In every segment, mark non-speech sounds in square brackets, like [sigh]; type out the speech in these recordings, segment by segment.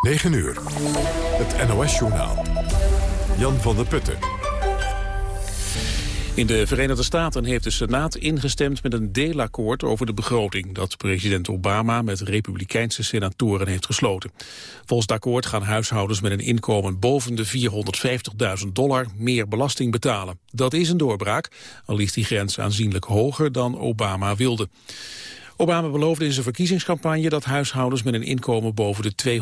9 uur. Het NOS-journaal. Jan van der Putten. In de Verenigde Staten heeft de Senaat ingestemd met een deelakkoord over de begroting dat president Obama met republikeinse senatoren heeft gesloten. Volgens het akkoord gaan huishoudens met een inkomen boven de 450.000 dollar meer belasting betalen. Dat is een doorbraak, al ligt die grens aanzienlijk hoger dan Obama wilde. Obama beloofde in zijn verkiezingscampagne dat huishoudens met een inkomen boven de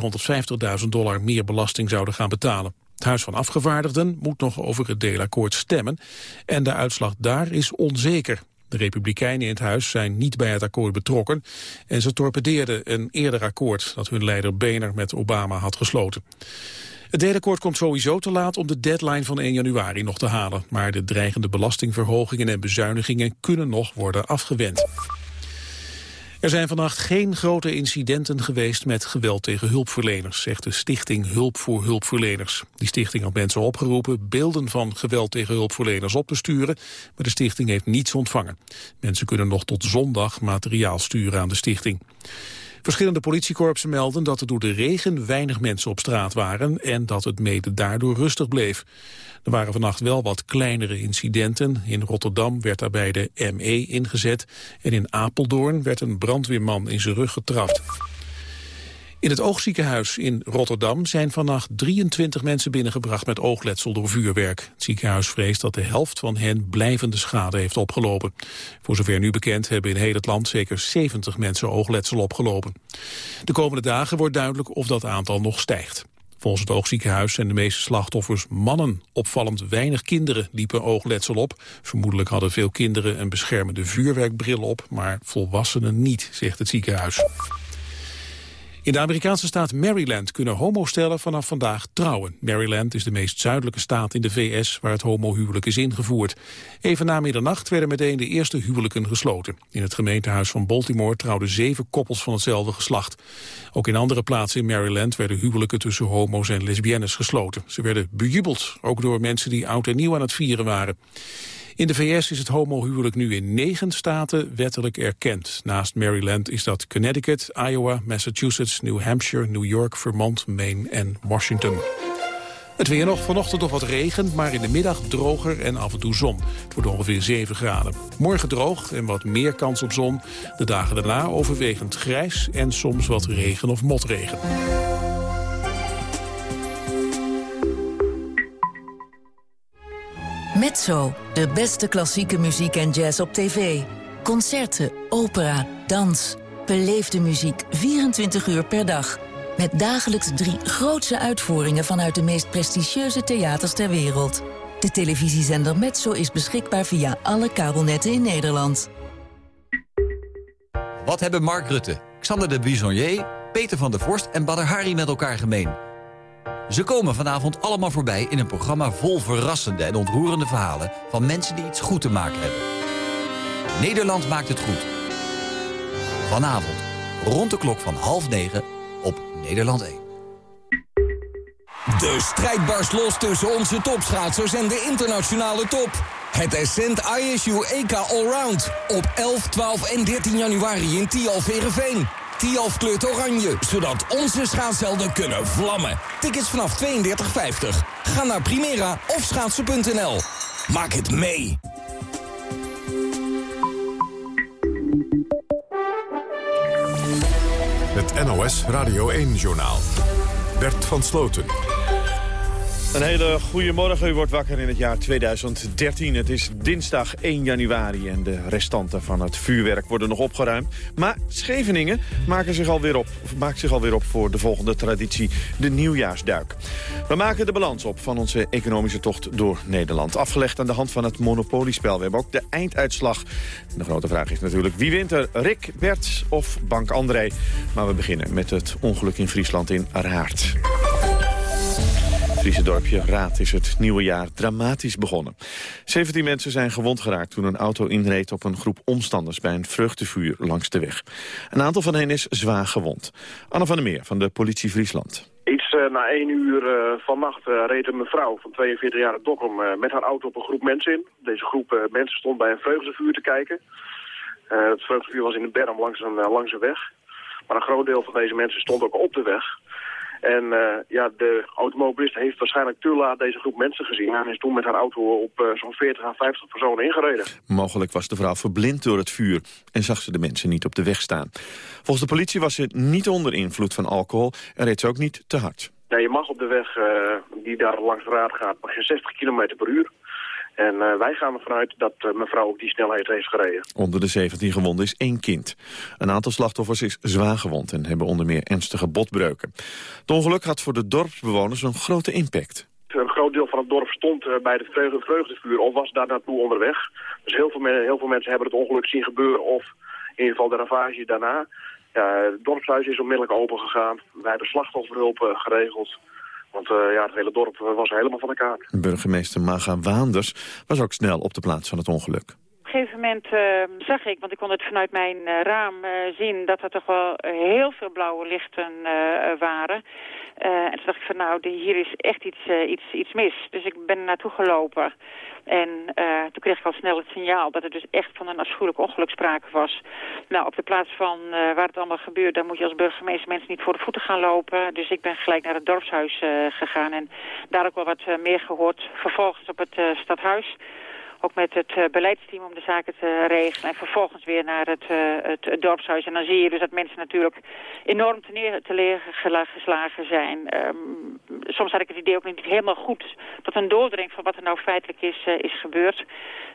250.000 dollar meer belasting zouden gaan betalen. Het Huis van Afgevaardigden moet nog over het deelakkoord stemmen en de uitslag daar is onzeker. De Republikeinen in het huis zijn niet bij het akkoord betrokken en ze torpedeerden een eerder akkoord dat hun leider Boehner met Obama had gesloten. Het deelakkoord komt sowieso te laat om de deadline van 1 januari nog te halen, maar de dreigende belastingverhogingen en bezuinigingen kunnen nog worden afgewend. Er zijn vannacht geen grote incidenten geweest met geweld tegen hulpverleners, zegt de stichting Hulp voor Hulpverleners. Die stichting had mensen opgeroepen beelden van geweld tegen hulpverleners op te sturen, maar de stichting heeft niets ontvangen. Mensen kunnen nog tot zondag materiaal sturen aan de stichting. Verschillende politiekorpsen melden dat er door de regen weinig mensen op straat waren en dat het mede daardoor rustig bleef. Er waren vannacht wel wat kleinere incidenten. In Rotterdam werd daarbij de ME ingezet en in Apeldoorn werd een brandweerman in zijn rug getrapt. In het oogziekenhuis in Rotterdam zijn vannacht 23 mensen binnengebracht met oogletsel door vuurwerk. Het ziekenhuis vreest dat de helft van hen blijvende schade heeft opgelopen. Voor zover nu bekend hebben in heel het land zeker 70 mensen oogletsel opgelopen. De komende dagen wordt duidelijk of dat aantal nog stijgt. Volgens het oogziekenhuis zijn de meeste slachtoffers mannen. Opvallend weinig kinderen liepen oogletsel op. Vermoedelijk hadden veel kinderen een beschermende vuurwerkbril op, maar volwassenen niet, zegt het ziekenhuis. In de Amerikaanse staat Maryland kunnen homostellen vanaf vandaag trouwen. Maryland is de meest zuidelijke staat in de VS waar het homohuwelijk is ingevoerd. Even na middernacht werden meteen de eerste huwelijken gesloten. In het gemeentehuis van Baltimore trouwden zeven koppels van hetzelfde geslacht. Ook in andere plaatsen in Maryland werden huwelijken tussen homo's en lesbiennes gesloten. Ze werden bejubeld, ook door mensen die oud en nieuw aan het vieren waren. In de VS is het homohuwelijk nu in negen staten wettelijk erkend. Naast Maryland is dat Connecticut, Iowa, Massachusetts, New Hampshire, New York, Vermont, Maine en Washington. Het weer nog, vanochtend nog wat regen, maar in de middag droger en af en toe zon. Het wordt ongeveer 7 graden. Morgen droog en wat meer kans op zon. De dagen daarna overwegend grijs en soms wat regen of motregen. Mezzo, de beste klassieke muziek en jazz op tv. Concerten, opera, dans. Beleefde muziek 24 uur per dag. Met dagelijks drie grootse uitvoeringen vanuit de meest prestigieuze theaters ter wereld. De televisiezender Mezzo is beschikbaar via alle kabelnetten in Nederland. Wat hebben Mark Rutte, Xander de Bisonnier, Peter van der Vorst en Badr Hari met elkaar gemeen? Ze komen vanavond allemaal voorbij in een programma vol verrassende en ontroerende verhalen... van mensen die iets goed te maken hebben. Nederland maakt het goed. Vanavond, rond de klok van half negen, op Nederland 1. De strijd barst los tussen onze topschaatsers en de internationale top. Het Ascent ISU EK Allround op 11, 12 en 13 januari in Tialverenveen. Tialf kleurt oranje, zodat onze schaatshelden kunnen vlammen. Tickets vanaf 32,50. Ga naar Primera of schaatsen.nl. Maak het mee. Het NOS Radio 1-journaal. Bert van Sloten. Een hele goede morgen. U wordt wakker in het jaar 2013. Het is dinsdag 1 januari en de restanten van het vuurwerk worden nog opgeruimd. Maar Scheveningen maken zich alweer op, maakt zich alweer op voor de volgende traditie, de nieuwjaarsduik. We maken de balans op van onze economische tocht door Nederland. Afgelegd aan de hand van het monopoliespel. We hebben ook de einduitslag. de grote vraag is natuurlijk wie wint er, Rick, Bert of Bank André. Maar we beginnen met het ongeluk in Friesland in Araard. Friese dorpje Raad is het nieuwe jaar dramatisch begonnen. 17 mensen zijn gewond geraakt toen een auto inreed op een groep omstanders bij een vreugdevuur langs de weg. Een aantal van hen is zwaar gewond. Anne van der Meer van de politie Friesland. Iets uh, na één uur uh, vannacht uh, reed een mevrouw van 42 jaar Dokkum met haar auto op een groep mensen in. Deze groep mensen stond bij een vreugdevuur te kijken. het vreugdevuur was in de berm langs een, langs een weg. Maar een groot deel van deze mensen stond ook op de weg. En ja, de automobilist heeft waarschijnlijk te laat deze groep mensen gezien... en is toen met haar auto op zo'n 40 à 50 personen ingereden. Mogelijk was de vrouw verblind door het vuur en zag ze de mensen niet op de weg staan. Volgens de politie was ze niet onder invloed van alcohol en reed ze ook niet te hard. Ja, je mag op de weg die daar langs de raad gaat, mag je 60 km per uur. En uh, wij gaan ervan uit dat uh, mevrouw op die snelheid heeft gereden. Onder de 17 gewonden is één kind. Een aantal slachtoffers is zwaar gewond en hebben onder meer ernstige botbreuken. Het ongeluk had voor de dorpsbewoners een grote impact. Een groot deel van het dorp stond uh, bij het vreugde, vreugdevuur of was daar naartoe onderweg. Dus heel veel, heel veel mensen hebben het ongeluk zien gebeuren of in ieder geval de ravage daarna. Ja, het dorpshuis is onmiddellijk open gegaan. Wij hebben slachtofferhulp geregeld. Want uh, ja, het hele dorp was helemaal van de kaart. Burgemeester Maga Waanders was ook snel op de plaats van het ongeluk. Op een gegeven moment uh, zag ik, want ik kon het vanuit mijn uh, raam zien... dat er toch wel heel veel blauwe lichten waren. en toen dacht ik van nou, hier is echt iets, iets, iets mis. Dus ik ben er naartoe gelopen. En uh, toen kreeg ik al snel het signaal dat er dus echt van een afschuwelijk ongeluk sprake was. Nou, op de plaats van uh, waar het allemaal gebeurt, daar moet je als burgemeester mensen niet voor de voeten gaan lopen. Dus ik ben gelijk naar het dorpshuis uh, gegaan en daar ook wel wat meer gehoord. Vervolgens op het stadhuis ook met het uh, beleidsteam om de zaken te regelen. En vervolgens weer naar het, uh, het, het, dorpshuis. En dan zie je dus dat mensen natuurlijk enorm te, neer, te leer geslagen zijn. Um, soms had ik het idee ook niet helemaal goed tot een doordring van wat er nou feitelijk is, uh, is gebeurd.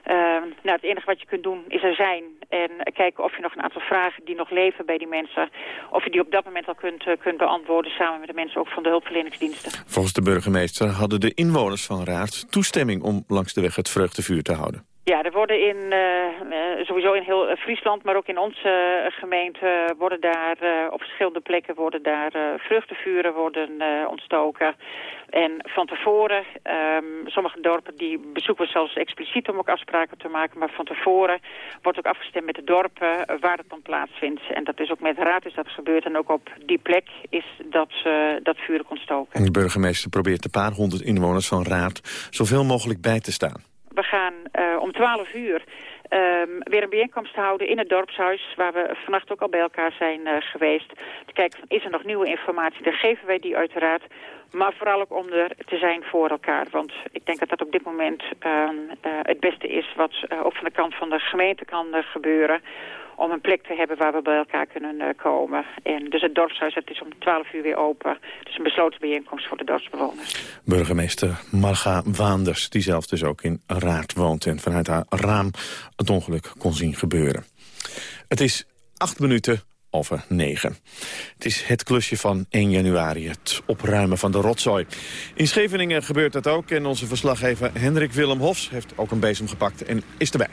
Ehm, nou, het enige wat je kunt doen is er zijn. En kijken of je nog een aantal vragen die nog leven bij die mensen... of je die op dat moment al kunt, kunt beantwoorden... samen met de mensen ook van de hulpverleningsdiensten. Volgens de burgemeester hadden de inwoners van Raad toestemming... om langs de weg het vreugdevuur te houden. Ja, er worden in, uh, sowieso in heel Friesland, maar ook in onze gemeente... worden daar op verschillende plekken worden daar vruchtenvuren worden ontstoken. En van tevoren, um, sommige dorpen die bezoeken we zelfs expliciet om ook afspraken te maken. Maar van tevoren wordt ook afgestemd met de dorpen waar het dan plaatsvindt. En dat is ook met de raad is dat gebeurd. En ook op die plek is dat, dat vuur ontstoken. De burgemeester probeert een paar honderd inwoners van raad zoveel mogelijk bij te staan. We gaan uh, om 12 uur um, weer een bijeenkomst houden in het dorpshuis... waar we vannacht ook al bij elkaar zijn uh, geweest. Te kijken, is er nog nieuwe informatie? Dan geven wij die uiteraard. Maar vooral ook om er te zijn voor elkaar. Want ik denk dat dat op dit moment uh, uh, het beste is... wat ook van de kant van de gemeente kan gebeuren om een plek te hebben waar we bij elkaar kunnen uh, komen. En dus het dorpshuis het is om 12 uur weer open. Het is een besloten bijeenkomst voor de dorpsbewoners. Burgemeester Marga Waanders, die zelf dus ook in Raad woont... en vanuit haar raam het ongeluk kon zien gebeuren. Het is acht minuten over negen. Het is het klusje van 1 januari, het opruimen van de rotzooi. In Scheveningen gebeurt dat ook en onze verslaggever Hendrik Willem Hofs... heeft ook een bezem gepakt en is erbij.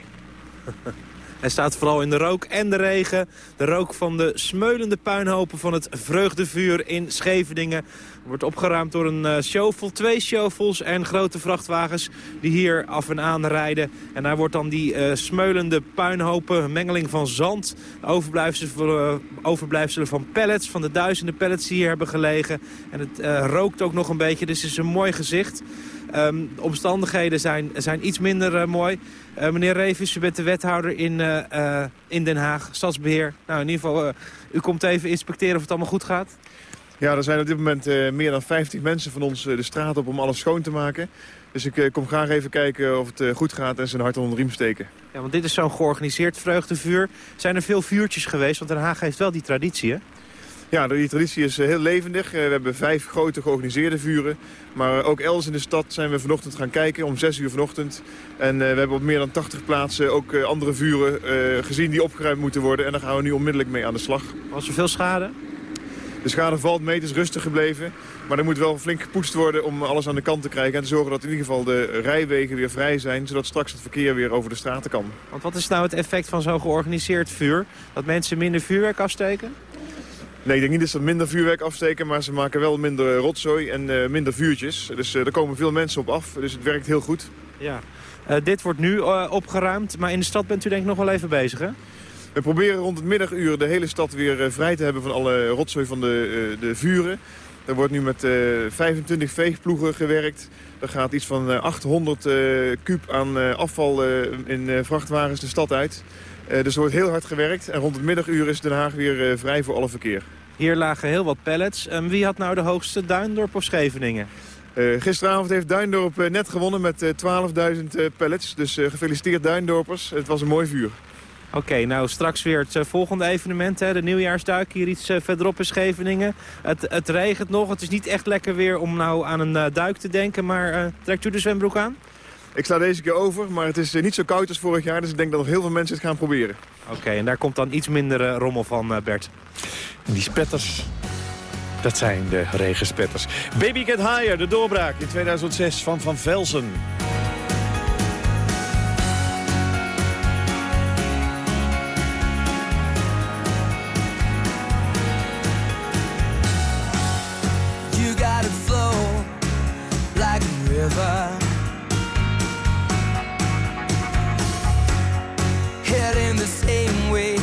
[laughs] Hij staat vooral in de rook en de regen. De rook van de smeulende puinhopen van het vreugdevuur in Scheveningen. Wordt opgeruimd door een uh, shovel, twee shovels en grote vrachtwagens die hier af en aan rijden. En daar wordt dan die uh, smeulende puinhopen, mengeling van zand, overblijfselen, uh, overblijfselen van pellets, van de duizenden pellets die hier hebben gelegen. En het rookt ook nog een beetje, dus het is een mooi gezicht. Um, de omstandigheden zijn, zijn iets minder uh, mooi. Uh, meneer Revis, u bent de wethouder in, uh, in Den Haag, stadsbeheer. Nou, in ieder geval, u komt even inspecteren of het allemaal goed gaat. Ja, er zijn op dit moment meer dan 50 mensen van ons de straat op om alles schoon te maken. Dus ik kom graag even kijken of het goed gaat en zijn hart onder de riem steken. Ja, want dit is zo'n georganiseerd vreugdevuur. Zijn er veel vuurtjes geweest? Want Den Haag heeft wel die traditie, hè? Ja, die traditie is heel levendig. We hebben vijf grote georganiseerde vuren. Maar ook elders in de stad zijn we vanochtend gaan kijken, om 6 uur vanochtend. En we hebben op meer dan 80 plaatsen ook andere vuren gezien die opgeruimd moeten worden. En daar gaan we nu onmiddellijk mee aan de slag. Was er veel schade? De schade valt mee, het is rustig gebleven. Maar er moet wel flink gepoetst worden om alles aan de kant te krijgen. En te zorgen dat in ieder geval de rijwegen weer vrij zijn. Zodat straks het verkeer weer over de straten kan. Want wat is nou het effect van zo'n georganiseerd vuur? Dat mensen minder vuurwerk afsteken? Nee, ik denk niet dat ze minder vuurwerk afsteken, maar ze maken wel minder rotzooi en uh, minder vuurtjes. Dus uh, er komen veel mensen op af, dus het werkt heel goed. Ja. Uh, dit wordt nu opgeruimd, maar in de stad bent u denk ik nog wel even bezig, hè? We proberen rond het middaguur de hele stad weer vrij te hebben van alle rotzooi van de, de vuren. Er wordt nu met 25 veegploegen gewerkt. Er gaat iets van 800 kuub aan afval in vrachtwagens de stad uit. Uh, dus er wordt heel hard gewerkt en rond het middaguur is Den Haag weer uh, vrij voor alle verkeer. Hier lagen heel wat pallets. Um, wie had nou de hoogste Duindorp of Scheveningen? Uh, gisteravond heeft Duindorp uh, net gewonnen met uh, 12.000 pallets. Dus gefeliciteerd Duindorpers. Het was een mooi vuur. Oké, nou straks weer het volgende evenement, hè, de nieuwjaarsduik hier iets verderop in Scheveningen. Het, het regent nog, het is niet echt lekker weer om nou aan een duik te denken, maar trekt u de zwembroek aan? Ik sla deze keer over, maar het is niet zo koud als vorig jaar, dus ik denk dat nog heel veel mensen het gaan proberen. Oké, en daar komt dan iets minder rommel van, Bert. En die spetters, dat zijn de regenspetters. Baby Get Higher, de doorbraak in 2006 van Van Velsen. You got it flow like a river Heading the same way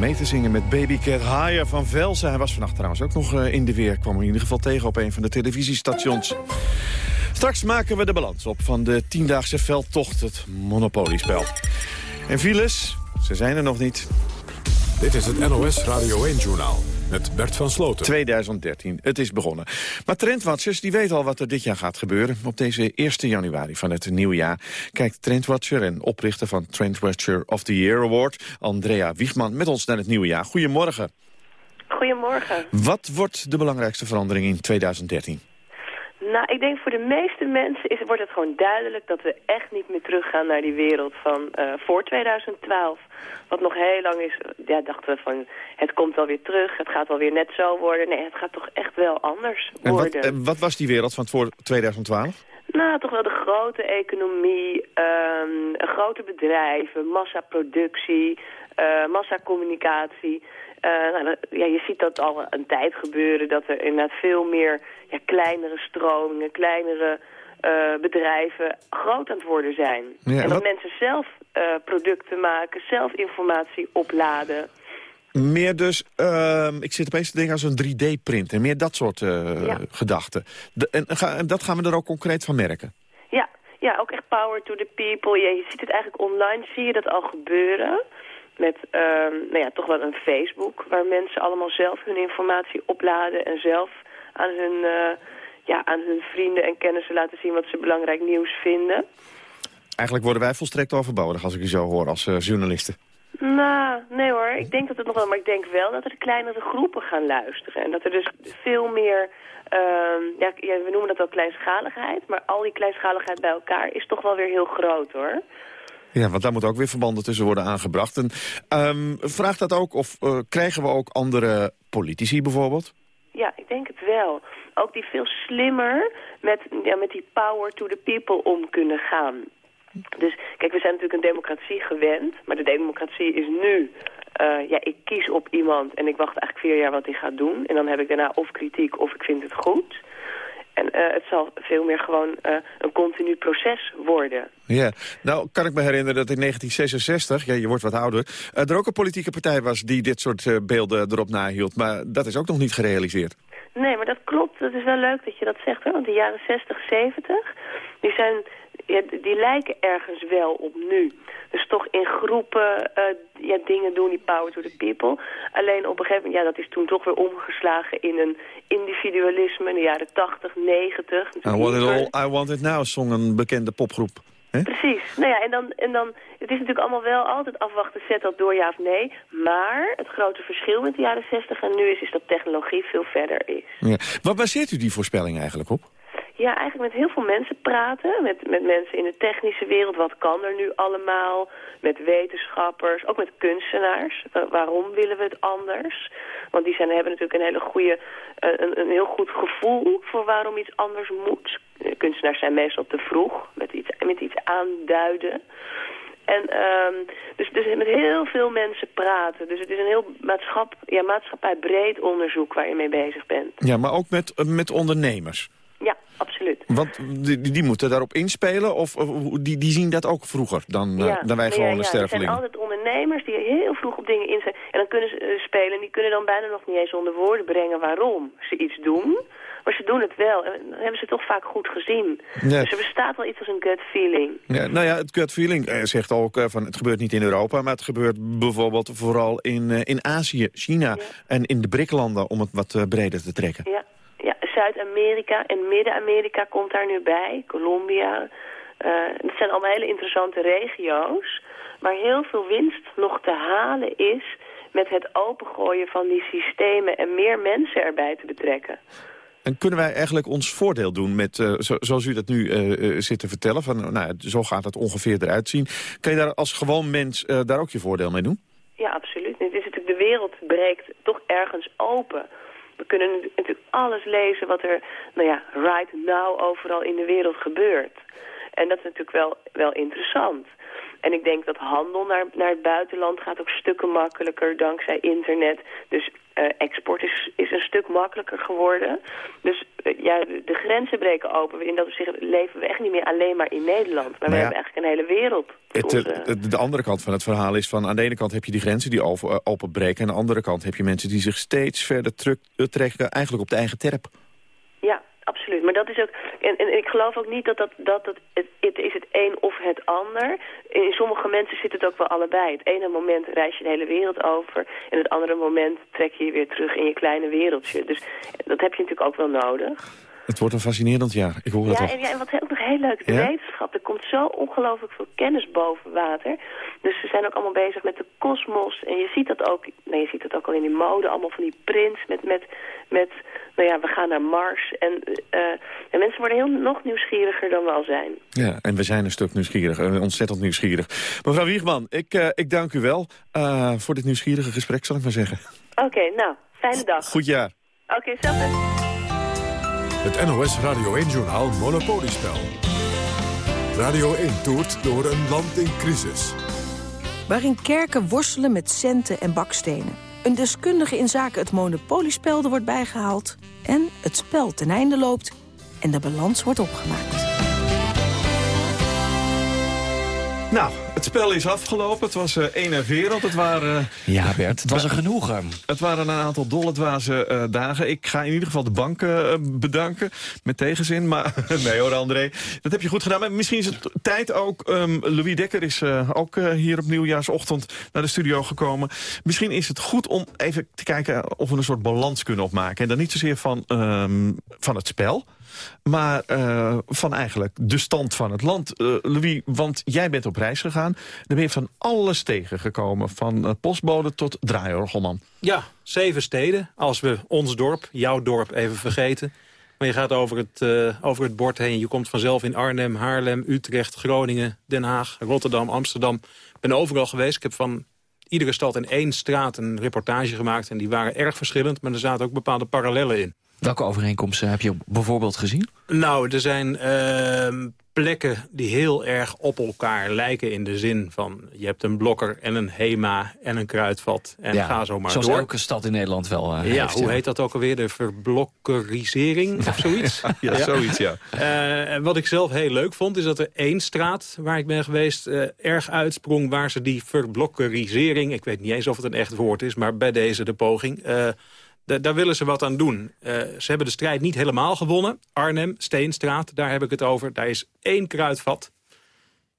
mee te zingen met Baby Cat Higher van Velsen. Hij was vannacht trouwens ook nog eh, in de weer. Kwam in ieder geval tegen op een van de televisiestations. Straks maken we de balans op van de tiendaagse veldtocht, het Monopoliespel. En files, ze zijn er nog niet. Dit is het NOS Radio 1-journaal met Bert van Sloten. 2013, het is begonnen. Maar Trendwatchers die weten al wat er dit jaar gaat gebeuren. Op deze 1 januari van het nieuwe jaar kijkt Trendwatcher en oprichter van Trendwatcher of the Year Award, Andrea Wiegman, met ons naar het nieuwe jaar. Goedemorgen. Goedemorgen. Wat wordt de belangrijkste verandering in 2013? Nou, ik denk voor de meeste mensen is, wordt het gewoon duidelijk dat we echt niet meer teruggaan naar die wereld van eh, voor 2012. Wat nog heel lang is, ja, dachten we van het komt wel weer terug, het gaat wel weer net zo worden. Nee, het gaat toch echt wel anders En wat, worden. en wat was die wereld van voor 2012? Nou, toch wel de grote economie, ehm, grote bedrijven, massaproductie, eh massacommunicatie. Eh, nou, ja, je ziet dat al een tijd gebeuren, dat er inderdaad veel meer ja, kleinere stromingen, kleinere eh, bedrijven groot aan het worden zijn. Ja, en dat wat- mensen zelf eh, producten maken, zelf informatie opladen. Meer dus, ehm, ik zit opeens te denken aan zo'n 3D-print en meer dat soort eh, Ja. gedachten. En, dat gaan we er ook concreet van merken. Ja, ja, ook echt power to the people. Je, je ziet het eigenlijk online, zie je dat al gebeuren. Met ehm, nou ja, toch wel een Facebook, waar mensen allemaal zelf hun informatie opladen en zelf aan hun, eh, ja, aan hun vrienden en kennissen laten zien wat ze belangrijk nieuws vinden. Eigenlijk worden wij volstrekt overbodig als ik u zo hoor als eh, journalisten. Nou, nee hoor. Ik denk dat het nog wel, maar ik denk wel dat er kleinere groepen gaan luisteren. En dat er dus veel meer, ehm, ja, ja, we noemen dat wel kleinschaligheid, maar al die kleinschaligheid bij elkaar is toch wel weer heel groot hoor. Ja, want daar moeten ook weer verbanden tussen worden aangebracht. En, ehm, vraagt dat ook, of eh, krijgen we ook andere politici bijvoorbeeld? Wel. Ook die veel slimmer met, ja, met die power to the people om kunnen gaan. Dus kijk, we zijn natuurlijk een democratie gewend, maar de democratie is nu... eh, ja, ik kies op iemand en ik wacht eigenlijk vier jaar wat hij gaat doen. En dan heb ik daarna of kritiek of ik vind het goed. En eh, het zal veel meer gewoon eh, een continu proces worden. Ja, nou kan ik me herinneren dat in 1966, ja, je wordt wat ouder... er ook een politieke partij was die dit soort beelden erop nahield. Maar dat is ook nog niet gerealiseerd. Nee, maar dat klopt. Dat is wel leuk dat je dat zegt. Hoor. Want de jaren 60, 70, die, zijn, ja, die lijken ergens wel op nu. Dus toch in groepen eh, ja, dingen doen, die power to the people. Alleen op een gegeven moment, ja, dat is toen toch weer omgeslagen in een individualisme in de jaren 80, 90. I want it all, I want it now, zong een bekende popgroep. Precies. Nou ja, en dan, en dan, het is natuurlijk allemaal wel altijd afwachten, zet dat door ja of nee. Maar het grote verschil met de jaren 60 en nu is, is dat technologie veel verder is. Ja. Wat baseert u die voorspelling eigenlijk op? Ja, eigenlijk met heel veel mensen praten. Met, met mensen in de technische wereld. Wat kan er nu allemaal? Met wetenschappers, ook met kunstenaars. Wa- waarom willen we het anders? Want die zijn, hebben natuurlijk een hele goede, eh, een, een heel goed gevoel voor waarom iets anders moet. Eh, Kunstenaars zijn meestal te vroeg met iets, met iets aanduiden. En ehm, dus, dus met heel veel mensen praten. Dus het is een heel maatschap, ja, maatschappijbreed onderzoek waar je mee bezig bent. Ja, maar ook met, eh, met ondernemers. Ja, absoluut. Want die, die moeten daarop inspelen of die, die zien dat ook vroeger dan, eh, dan wij ja, gewone ja, Er stervelingen? zijn altijd ondernemers die heel vroeg op dingen inzetten. En dan kunnen ze eh, spelen en die kunnen dan bijna nog niet eens onder woorden brengen waarom ze iets doen. Maar ze doen het wel. En dan hebben ze het toch vaak goed gezien. Ja. Dus er bestaat wel iets als een gut feeling. Ja, nou ja, het gut feeling eh, zegt ook eh, van het gebeurt niet in Europa, maar het gebeurt bijvoorbeeld vooral in, in Azië, China en in de BRIC-landen om het wat breder te trekken. Ja, ja Zuid-Amerika en Midden-Amerika komt daar nu bij. Colombia. Eh dat zijn allemaal hele interessante regio's. Waar heel veel winst nog te halen is met het opengooien van die systemen en meer mensen erbij te betrekken. En kunnen wij eigenlijk ons voordeel doen met, eh, zo- zoals u dat nu eh, zit te vertellen, van nou, zo gaat het ongeveer eruit zien. Kan je daar als gewoon mens daar ook je voordeel mee doen? Ja, absoluut. Het is natuurlijk, de wereld breekt toch ergens open. We kunnen natuurlijk alles lezen wat er, nou ja, right now overal in de wereld gebeurt. En dat is natuurlijk wel, wel interessant. En ik denk dat handel naar, naar het buitenland gaat ook stukken makkelijker dankzij internet. Dus eh, export is, is een stuk makkelijker geworden. Dus eh, ja, de, de grenzen breken open. In dat opzicht leven we echt niet meer alleen maar in Nederland. Maar we ja. hebben eigenlijk een hele wereld. voor Het, onze- eh, de, de andere kant van het verhaal is van aan de ene kant heb je die grenzen die openbreken. En aan de andere kant heb je mensen die zich steeds verder terug, trekken eigenlijk op de eigen terp. Absoluut. Maar dat is ook. En, en ik geloof ook niet dat dat, dat, dat het, het is het een of het ander. In sommige mensen zit het ook wel allebei. Het ene moment reis je de hele wereld over. En het andere moment trek je je weer terug in je kleine wereldje. Dus dat heb je natuurlijk ook wel nodig. Het wordt een fascinerend jaar, ik hoor het Ja al. en, ja, en wat ook nog heel leuk de Ja? wetenschap. Er komt zo ongelooflijk veel kennis boven water. Dus ze zijn ook allemaal bezig met de kosmos. En je ziet dat ook, nee, je ziet dat ook al in die mode. Allemaal van die prints met, met, met nou ja, we gaan naar Mars. En, eh, en mensen worden heel nog nieuwsgieriger dan we al zijn. Ja, en we zijn een stuk nieuwsgierig, ontzettend nieuwsgierig. Mevrouw Wiegman, ik, eh, ik dank u wel eh, voor dit nieuwsgierige gesprek, zal ik maar zeggen. Oké, nou, fijne dag. Goed jaar. Oké, zelfs. Het NOS Radio 1-journaal Monopoliespel. Radio 1 toert door een land in crisis. waarin kerken worstelen met centen en bakstenen. Een deskundige in zaken het monopoliespel er wordt bijgehaald... en het spel ten einde loopt en de balans wordt opgemaakt. Nou, het spel is afgelopen. Het was eh één en wereld. Het waren... Ja, Bert, het was een genoegen. Het waren een aantal dolle eh, dagen. Ik ga in ieder geval de bank eh, bedanken. Met tegenzin. Maar [laughs] nee hoor, André. Dat heb je goed gedaan. Maar misschien is het tijd ook... ehm, Louis Dekker is eh, ook eh, hier op nieuwjaarsochtend naar de studio gekomen. Misschien is het goed om even te kijken of we een soort balans kunnen opmaken. En dan niet zozeer van, ehm, van het spel... Maar eh, van eigenlijk de stand van het land. Eh, Louis, want jij bent op reis gegaan. Dan ben je van alles tegengekomen. Van postbode tot draaiorgelman. Ja, zeven steden. Als we ons dorp, jouw dorp, even vergeten. Maar je gaat over het, eh, over het bord heen. Je komt vanzelf in Arnhem, Haarlem, Utrecht, Groningen, Den Haag, Rotterdam, Amsterdam. Ik ben overal geweest. Ik heb van iedere stad in één straat een reportage gemaakt. En die waren erg verschillend, maar er zaten ook bepaalde parallellen in. Welke overeenkomsten heb je bijvoorbeeld gezien? Nou, er zijn ehm, plekken die heel erg op elkaar lijken in de zin van... je hebt een blokker en een HEMA en een kruidvat en ja, ga zo maar zoals door. elke stad in Nederland wel eh, ja, heeft, hoe heet dat ook alweer? De verblokkerisering of [laughs] zoiets? Ja, zoiets, ja. Eh, en wat ik zelf heel leuk vond, is dat er één straat waar ik ben geweest... eh, erg uitsprong waar ze die verblokkerisering... ik weet niet eens of het een echt woord is, maar bij deze de poging... da- daar willen ze wat aan doen. Eh, ze hebben de strijd niet helemaal gewonnen. Arnhem, Steenstraat, daar heb ik het over. Daar is één kruidvat.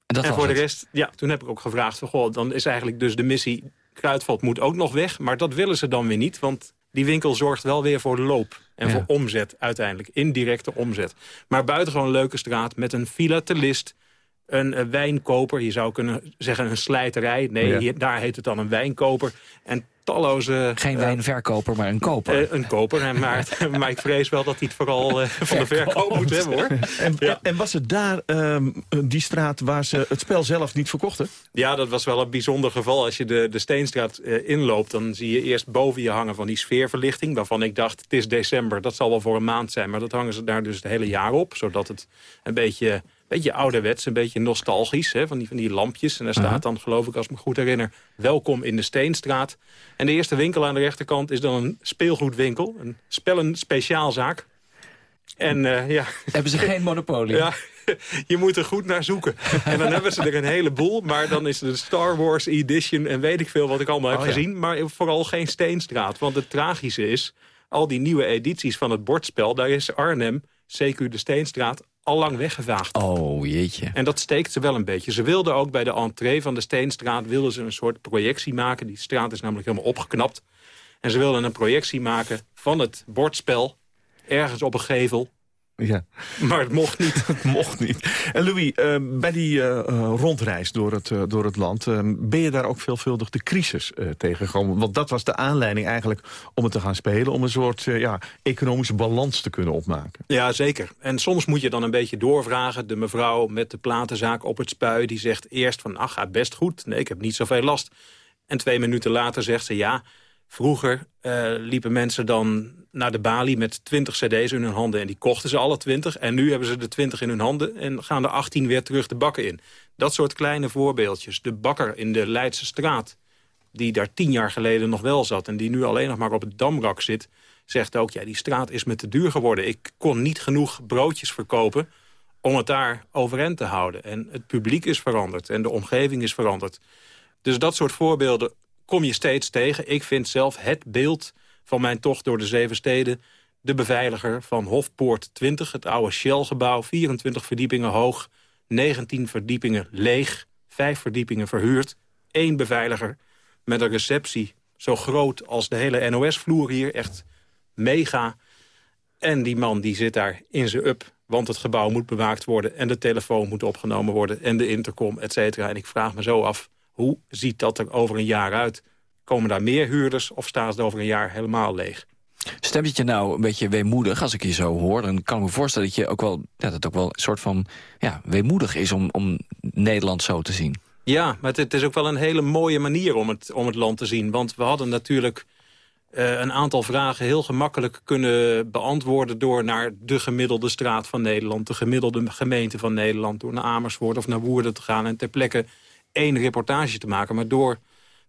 En, dat voor de rest, ja, toen heb ik ook gevraagd... Van, goh, dan is eigenlijk dus de missie... kruidvat moet ook nog weg. Maar dat willen ze dan weer niet, want die winkel zorgt wel weer voor loop. En Ja. voor omzet uiteindelijk, indirecte omzet. Maar buitengewoon leuke straat met een filatelist... Een eh, wijnkoper, je zou kunnen zeggen een slijterij. Nee, Ja. hier, daar heet het dan een wijnkoper. En talloze... Geen eh, wijnverkoper, maar een koper. eh, een koper, maar, maar ik vrees wel dat hij het vooral eh, van de verkoop moet hebben, hoor. En, en was het daar ehm, die straat waar ze het spel zelf niet verkochten? Ja, dat was wel een bijzonder geval. Als je de, de Steenstraat inloopt, dan zie je eerst boven je hangen van die sfeerverlichting. Waarvan ik dacht, het is december, dat zal wel voor een maand zijn. Maar dat hangen ze daar dus het hele jaar op. Zodat het een beetje, beetje ouderwets, een beetje nostalgisch. Hè, van, die, van die lampjes. En daar staat Uh-huh. dan, geloof ik, als ik me goed herinner... welkom in de Steenstraat. En de eerste winkel aan de rechterkant is dan een speelgoedwinkel. Een spellen speciaalzaak. En eh, ja... Hebben ze geen monopolie? Ja, [laughs] je moet er goed naar zoeken. En dan hebben ze er een heleboel. Maar dan is er de Star Wars Edition en weet ik veel wat ik allemaal heb Oh, ja. gezien. Maar vooral geen Steenstraat. Want het tragische is, al die nieuwe edities van het bordspel... daar is Arnhem, CQ de Steenstraat, al lang weggevaagd. Oh, jeetje. En dat steekt ze wel een beetje. Ze wilden ook bij de entree van de Steenstraat wilden ze een soort projectie maken. Die straat is namelijk helemaal opgeknapt. En ze wilden een projectie maken van het bordspel... ergens op een gevel. Ja. Maar het mocht niet. [laughs] Het mocht niet. En Louis, eh, bij die eh, eh, rondreis door het, door het land... ben je daar ook veelvuldig de crisis tegengekomen? Want dat was de aanleiding eigenlijk om het te gaan spelen... om een soort ja, economische balans te kunnen opmaken. Ja, zeker. En soms moet je dan een beetje doorvragen. De mevrouw met de platenzaak op het spui... die zegt eerst van, ach, gaat best goed. Nee, ik heb niet zoveel last. En twee minuten later zegt ze, ja... Vroeger liepen mensen dan naar de balie met 20 cd's in hun handen... en die kochten ze alle 20. En nu hebben ze de 20 in hun handen en gaan de 18 weer terug de bakken in. Dat soort kleine voorbeeldjes. De bakker in de Leidse straat, die daar tien jaar geleden nog wel zat... en die nu alleen nog maar op het damrak zit... zegt ook, ja, die straat is me te duur geworden. Ik kon niet genoeg broodjes verkopen om het daar overeind te houden. En het publiek is veranderd en de omgeving is veranderd. Dus dat soort voorbeelden kom je steeds tegen. Ik vind zelf het beeld van mijn tocht door de zeven steden... de beveiliger van Hofpoort 20, het oude Shell-gebouw... 24 verdiepingen hoog, 19 verdiepingen leeg... vijf verdiepingen verhuurd, één beveiliger... met een receptie zo groot als de hele NOS-vloer hier, echt mega... En die man die zit daar in zijn up, want het gebouw moet bewaakt worden... en de telefoon moet opgenomen worden en de intercom, et cetera. En ik vraag me zo af, hoe ziet dat er over een jaar uit? Komen daar meer huurders of staan ze er over een jaar helemaal leeg? Stemt het je nou een beetje weemoedig als ik je zo hoor? Dan kan ik me voorstellen dat, je ook wel, ja, dat het ook wel een soort van ja, weemoedig is om, om Nederland zo te zien. Ja, maar het, het is ook wel een hele mooie manier om het, om het land te zien. Want we hadden natuurlijk eh, een aantal vragen heel gemakkelijk kunnen beantwoorden... door naar de gemiddelde straat van Nederland, de gemiddelde gemeente van Nederland... door naar Amersfoort of naar Woerden te gaan en ter plekke één reportage te maken. Maar door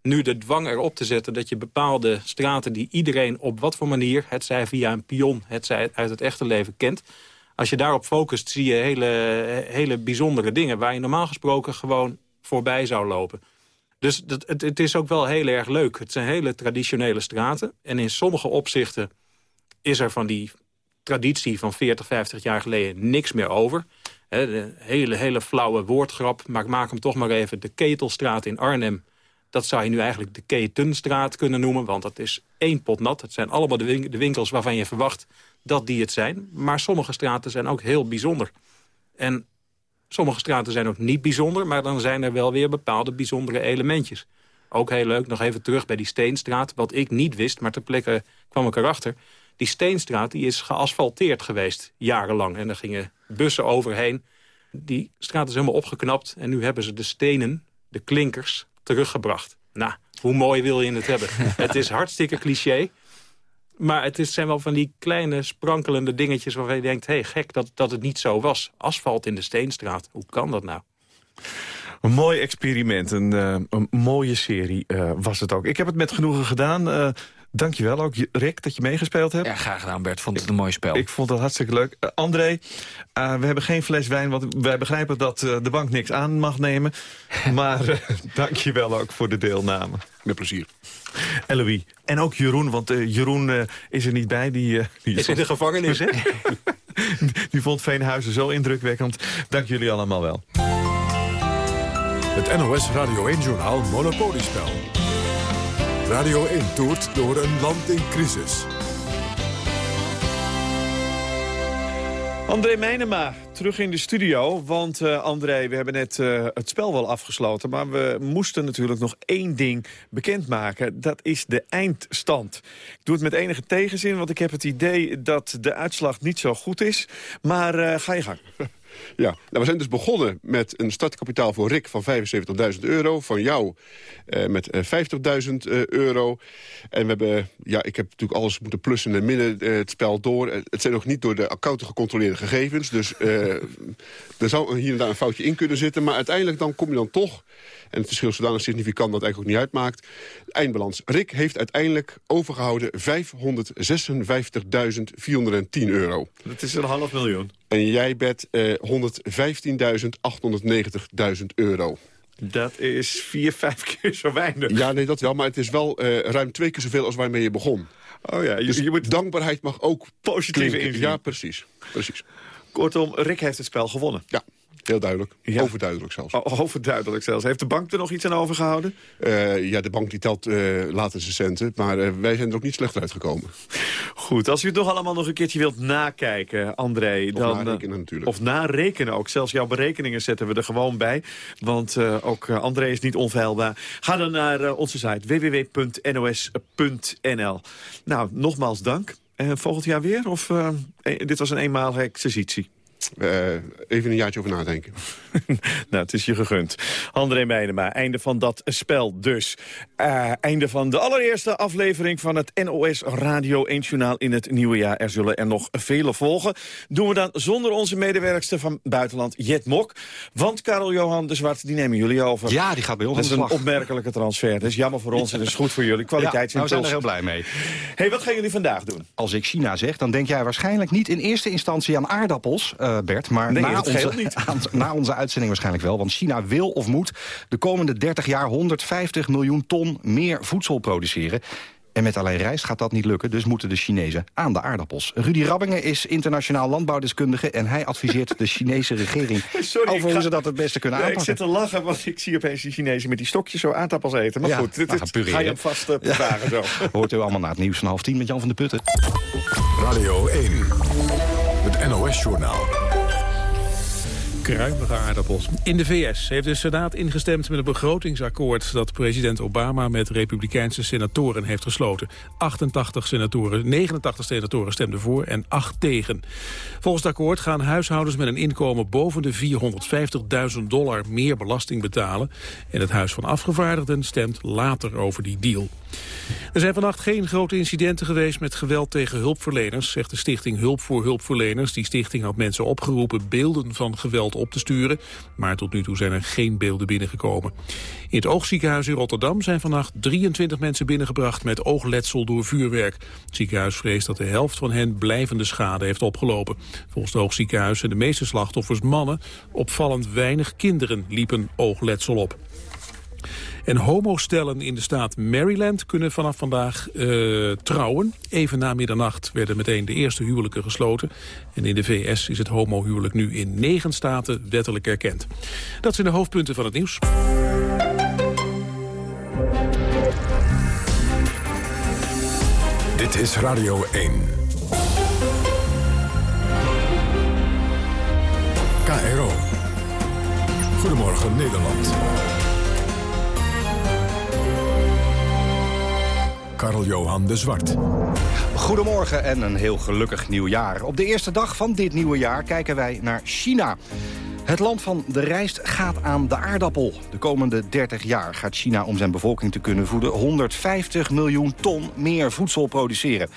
nu de dwang erop te zetten dat je bepaalde straten... die iedereen op wat voor manier, het zij via een pion, het zij uit het echte leven kent... als je daarop focust, zie je hele, hele bijzondere dingen... waar je normaal gesproken gewoon voorbij zou lopen. Dus dat, het, het is ook wel heel erg leuk. Het zijn hele traditionele straten. En in sommige opzichten is er van die traditie van 40, 50 jaar geleden niks meer over. De hele, hele flauwe woordgrap, maar ik maak hem toch maar even. De Ketelstraat in Arnhem, dat zou je nu eigenlijk de Ketenstraat kunnen noemen. Want dat is één pot nat. Het zijn allemaal de win- de winkels waarvan je verwacht dat die het zijn. Maar sommige straten zijn ook heel bijzonder. En Sommige straten zijn ook niet bijzonder, maar dan zijn er wel weer bepaalde bijzondere elementjes. Ook heel leuk, nog even terug bij die Steenstraat. Wat ik niet wist, maar ter plekke kwam ik erachter. Die Steenstraat die is geasfalteerd geweest, jarenlang. En er gingen bussen overheen. Die straat is helemaal opgeknapt. En nu hebben ze de stenen, de klinkers, teruggebracht. Nou, hoe mooi wil je het hebben? [laughs] het is hartstikke cliché. Maar het is, zijn wel van die kleine sprankelende dingetjes waarvan je denkt... hé, hey, gek dat, dat het niet zo was. Asfalt in de Steenstraat, hoe kan dat nou? Een mooi experiment, een, eh, een mooie serie eh, was het ook. Ik heb het met genoegen gedaan. Eh dankjewel ook, Rick, dat je meegespeeld hebt. Ja, graag gedaan Bert, vond het een mooi spel. Ik vond het hartstikke leuk. Eh, André, eh, we hebben geen fles wijn, want wij begrijpen dat eh, de bank niks aan mag nemen. [laughs] Maar uh, dankjewel ook voor de deelname. Met plezier. En Louis. En ook Jeroen, want uh, Jeroen uh, is er niet bij. Die, uh, die is in de gevangenis, hè? [laughs] die vond Veenhuizen zo indrukwekkend. Dank jullie allemaal wel. Het NOS Radio 1-journaal Monopoliespel. Radio 1 toert door een land in crisis. André Meijnema, terug in de studio. Want uh, André, we hebben net uh, het spel wel afgesloten... maar we moesten natuurlijk nog één ding bekendmaken. Dat is de eindstand. Ik doe het met enige tegenzin, want ik heb het idee... dat de uitslag niet zo goed is. Maar uh, ga je gang. [laughs] Ja, nou, we zijn dus begonnen met een startkapitaal voor Rick van 75.000 euro. Van jou uh, met uh, 50.000 uh, euro. En we hebben, ja, ik heb natuurlijk alles moeten plussen en minnen uh, het spel door. Het zijn nog niet door de accountant gecontroleerde gegevens. Dus [laughs] er zou hier en daar een foutje in kunnen zitten. Maar uiteindelijk dan kom je dan toch... en het verschil is zodanig significant dat het eigenlijk ook niet uitmaakt... eindbalans. Rick heeft uiteindelijk overgehouden 556.410 euro. Dat is een half miljoen. En jij bet uh, 115.890.000 euro. Dat is vier, vijf keer zo weinig. Ja, nee, dat wel. Maar het is wel uh, ruim twee keer zoveel als waarmee je begon. Oh ja, je, dus je moet dankbaarheid mag ook positieve invloed. Ja, precies. precies. Kortom, Rick heeft het spel gewonnen. Ja. Heel duidelijk. Ja. Overduidelijk zelfs. O overduidelijk zelfs. Heeft de bank er nog iets aan overgehouden? Uh, ja, de bank die telt uh, later zijn centen. Maar uh, wij zijn er ook niet slecht uitgekomen. Goed, als u het toch allemaal nog een keertje wilt nakijken, André. Of dan, narekenen natuurlijk. Of narekenen ook. Zelfs jouw berekeningen zetten we er gewoon bij. Want ook André is niet onfeilbaar. Ga dan naar onze site www.nos.nl. Nou, nogmaals dank. En volgend jaar weer? Of dit was een eenmalige exercitie? Uh, even een jaartje over nadenken. [laughs] nou, het is je gegund. André Meijnema, einde van dat spel dus. Uh, einde van de allereerste aflevering van het NOS Radio 1 Journaal in het nieuwe jaar. Er zullen er nog vele volgen. Doen we dan zonder onze medewerkster van buitenland, Jet Mok. Want Karel Johan de Zwart, die nemen jullie over. Ja, die gaat bij ons Dat is een opmerkelijke transfer. Dat is jammer voor ons en dat is goed voor jullie. Kwaliteitsimpuls. Ja, nou, we zijn er heel blij mee. hey, wat gaan jullie vandaag doen? Als ik China zeg, dan denk jij waarschijnlijk niet in eerste instantie aan aardappels... Uh, Bert, maar nee, na, onze. [laughs] Aan, na onze uitzending waarschijnlijk wel. Want China wil of moet de komende 30 jaar 150 miljoen ton meer voedsel produceren. En met alleen rijst gaat dat niet lukken, dus moeten de Chinezen aan de aardappels. Rudy Rabbingen is internationaal landbouwdeskundige... en hij adviseert de Chinese regering [laughs] Sorry, over ga... hoe ze dat het beste kunnen ja, aanpakken. Ik zit te lachen, want ik zie opeens die Chinezen met die stokjes zo aardappels eten. Maar ja, goed, dit, dit, ga je hem vast uh, ja. zo. [laughs] Hoort u allemaal na het nieuws van half tien met Jan van de Putten. Radio 1. Het NOS-journaal. Kruimige aardappels. In de VS heeft de Senaat ingestemd met een begrotingsakkoord... dat president Obama met republikeinse senatoren heeft gesloten. 88 senatoren, 89 senatoren stemden voor en 8 tegen. Volgens het akkoord gaan huishoudens met een inkomen boven de 450.000 dollar meer belasting betalen. En het Huis van Afgevaardigden stemt later over die deal. Er zijn vannacht geen grote incidenten geweest met geweld tegen hulpverleners, zegt de stichting Hulp voor Hulpverleners. Die stichting had mensen opgeroepen beelden van geweld op te sturen, maar tot nu toe zijn er geen beelden binnengekomen. In het oogziekenhuis in Rotterdam zijn vannacht 23 mensen binnengebracht met oogletsel door vuurwerk. Het ziekenhuis vreest dat de helft van hen blijvende schade heeft opgelopen. Volgens het oogziekenhuis zijn de meeste slachtoffers mannen. Opvallend weinig kinderen liepen oogletsel op. En homostellen in de staat Maryland kunnen vanaf vandaag eh, trouwen. Even na middernacht werden meteen de eerste huwelijken gesloten. En in de VS is het homohuwelijk nu in negen staten wettelijk erkend. Dat zijn de hoofdpunten van het nieuws. Dit is Radio 1. KRO. Goedemorgen Nederland. Karl-Johan de Zwart. Goedemorgen en een heel gelukkig nieuwjaar. Op de eerste dag van dit nieuwe jaar kijken wij naar China. Het land van de rijst gaat aan de aardappel. De komende 30 jaar gaat China om zijn bevolking te kunnen voeden... 150 miljoen ton meer voedsel produceren.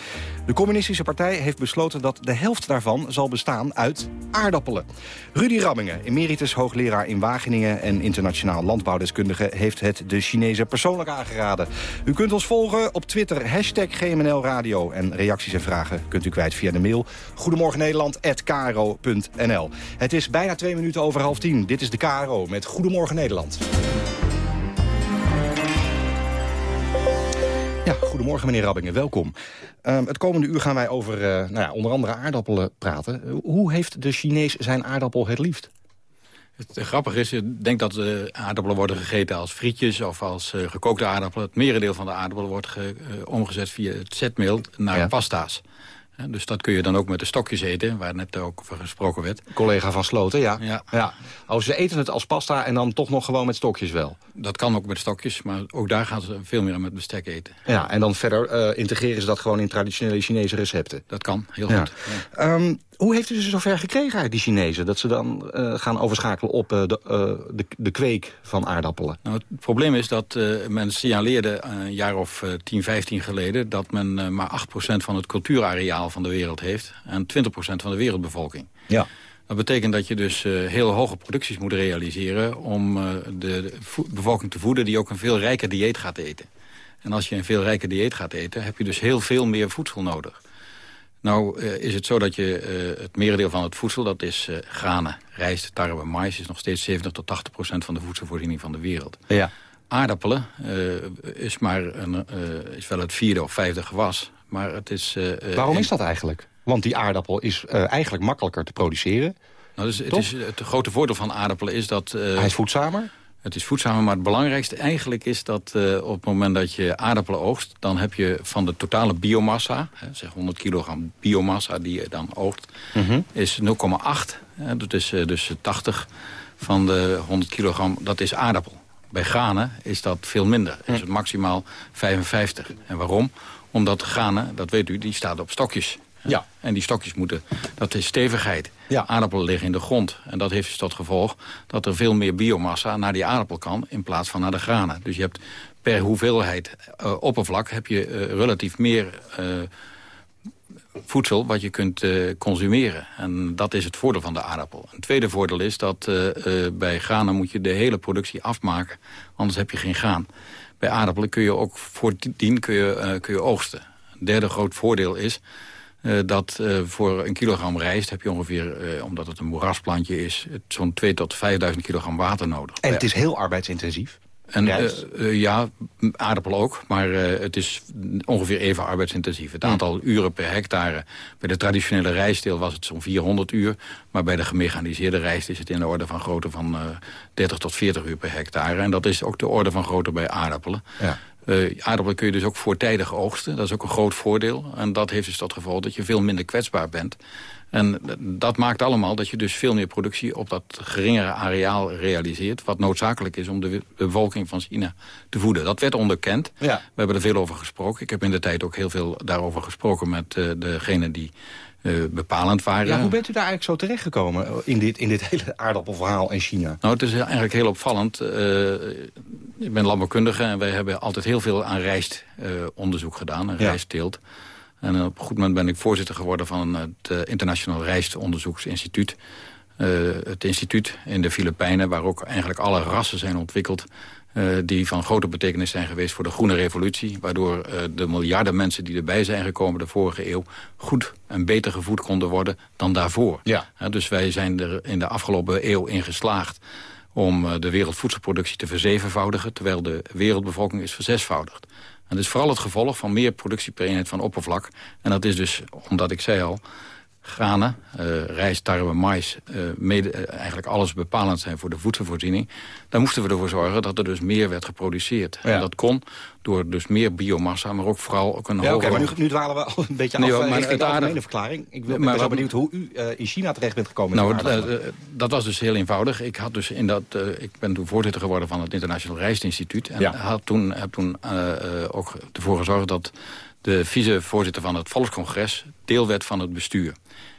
De communistische partij heeft besloten dat de helft daarvan zal bestaan uit aardappelen. Rudy Rammingen, emeritus hoogleraar in Wageningen... en internationaal landbouwdeskundige, heeft het de Chinezen persoonlijk aangeraden. U kunt ons volgen op Twitter, hashtag GMNL Radio. En reacties en vragen kunt u kwijt via de mail Goedemorgen Nederland@kro.nl. Het is bijna twee minuten over half tien. Dit is de KRO met Goedemorgen Nederland. Ja, goedemorgen meneer Rabbingen, welkom. Ehm, het komende uur gaan wij over eh, nou ja, onder andere aardappelen praten. Eh, Hoe heeft de Chinees zijn aardappel het liefst? Het grappige is, je denkt dat de aardappelen worden gegeten als frietjes of als eh, gekookte aardappelen. Het merendeel van de aardappelen wordt ge- eh, omgezet via het zetmeel naar pasta's. Dus dat kun je dan ook met de stokjes eten, waar net ook over gesproken werd. Collega van Sloten, ja. Ja. ja. Oh, ze eten het als pasta en dan toch nog gewoon met stokjes wel. Dat kan ook met stokjes, maar ook daar gaan ze veel meer met bestek eten. Ja, en dan verder eh, integreren ze dat gewoon in traditionele Chinese recepten. Dat kan, heel Ja. goed. Ehm, hoe heeft u ze zover gekregen uit die Chinezen? Dat ze dan eh, gaan overschakelen op eh, de, eh, de, de kweek van aardappelen? Nou, het probleem is dat men signaleerde een jaar of eh, 10, 15 geleden... dat men maar 8% van het cultuurareaal van de wereld heeft... en 20% van de wereldbevolking. Ja. Dat betekent dat je dus heel hoge producties moet realiseren... om de de vo- bevolking te voeden die ook een veel rijker dieet gaat eten. En als je een veel rijker dieet gaat eten... heb je dus heel veel meer voedsel nodig. Nou eh, is het zo dat je eh, het merendeel van het voedsel... dat is eh, granen, rijst, tarwe, mais... is nog steeds 70 tot 80 procent van de voedselvoorziening van de wereld. Ja. Aardappelen is, maar een, is wel het vierde of vijfde gewas. Maar het is... Waarom een- is dat eigenlijk? Want die aardappel is eigenlijk makkelijker te produceren. Nou, dus het, is, het grote voordeel van aardappelen is dat... Hij is voedzamer? Het is voedzamer, maar het belangrijkste eigenlijk is dat eh, op het moment dat je aardappelen oogst... dan heb je van de totale biomassa, hè, zeg 100 kilogram biomassa die je dan oogst... Mhm. is 0,8. hè, Dat is eh, dus 80 van de 100 kilogram, dat is aardappel. Bij granen is dat veel minder. Is het maximaal 55. En waarom? Omdat granen, dat weet u, die staat op stokjes. Ja. En die stokjes moeten, dat is stevigheid. Aardappelen liggen in de grond. En dat heeft dus tot gevolg dat er veel meer biomassa naar die aardappel kan... in plaats van naar de granen. Dus je hebt per hoeveelheid eh, oppervlak heb je eh, relatief meer eh, voedsel wat je kunt consumeren. En dat is het voordeel van de aardappel. Een tweede voordeel is dat bij granen moet je de hele productie afmaken. Anders heb je geen graan. Bij aardappelen kun je ook voordien kun je, kun je oogsten. Een derde groot voordeel is eh, dat eh, voor een kilogram rijst heb je ongeveer, eh, omdat het een moerasplantje is... zo'n 2 tot 5000 kilogram water nodig. En het is heel arbeidsintensief. En ja, aardappel ook, maar het is ongeveer even arbeidsintensief. Het aantal uren per hectare, bij de traditionele rijststeel was het zo'n 400 uur. Maar bij de gemechaniseerde rijst is het in de orde van grootte van eh 30 tot 40 uur per hectare. En dat is ook de orde van grootte bij aardappelen. Ja. Eh, aardappelen kun je dus ook voortijdig oogsten. Dat is ook een groot voordeel. En dat heeft dus tot gevolg dat je veel minder kwetsbaar bent. En dat maakt allemaal dat je dus veel meer productie op dat geringere areaal realiseert. Wat noodzakelijk is om de bevolking van China te voeden. Dat werd onderkend. Ja. We hebben er veel over gesproken. Ik heb in de tijd ook heel veel daarover gesproken met uh, degene die uh, bepalend waren. Ja, hoe bent u daar eigenlijk zo terechtgekomen in dit, in dit [laughs] hele aardappelverhaal in China? Nou, het is eigenlijk heel opvallend. Uh, ik ben landbouwkundige en wij hebben altijd heel veel aan rijstonderzoek gedaan. Ja. rijstteelt. En op een goed moment ben ik voorzitter geworden van het Internationaal Rijstonderzoeksinstituut. Uh, het instituut in de Filipijnen, waar ook eigenlijk alle rassen zijn ontwikkeld... Uh, die van grote betekenis zijn geweest voor de groene revolutie. Waardoor de miljarden mensen die erbij zijn gekomen de vorige eeuw... goed en beter gevoed konden worden dan daarvoor. Ja. dus wij zijn er in de afgelopen eeuw in geslaagd om de wereldvoedselproductie te verzevenvoudigen... terwijl de wereldbevolking is verzesvoudigd. En dat is vooral het gevolg van meer productie per eenheid van oppervlak. En dat is dus, omdat ik zei al, granen, uh, rijst, tarwe, mais... Uh, mede, uh, eigenlijk alles bepalend zijn voor de voedselvoorziening... daar moesten we ervoor zorgen dat er dus meer werd geproduceerd. Ja. En dat kon door dus meer biomassa, maar ook vooral ook een ja, hogere... Okay, maar nu, nu dwalen we al een beetje nee, af maar richting de algemene verklaring. Ik ben, Maar wat- benieuwd hoe u in China terecht bent gekomen. Nou, eh, dat was dus heel eenvoudig. Ik, had dus in dat, eh, ik ben toen voorzitter geworden van het Internationaal Rijstinstituut. En Ja. had toen, heb toen eh, eh, ook ervoor gezorgd dat de vicevoorzitter van het Volkscongres deel werd van het bestuur.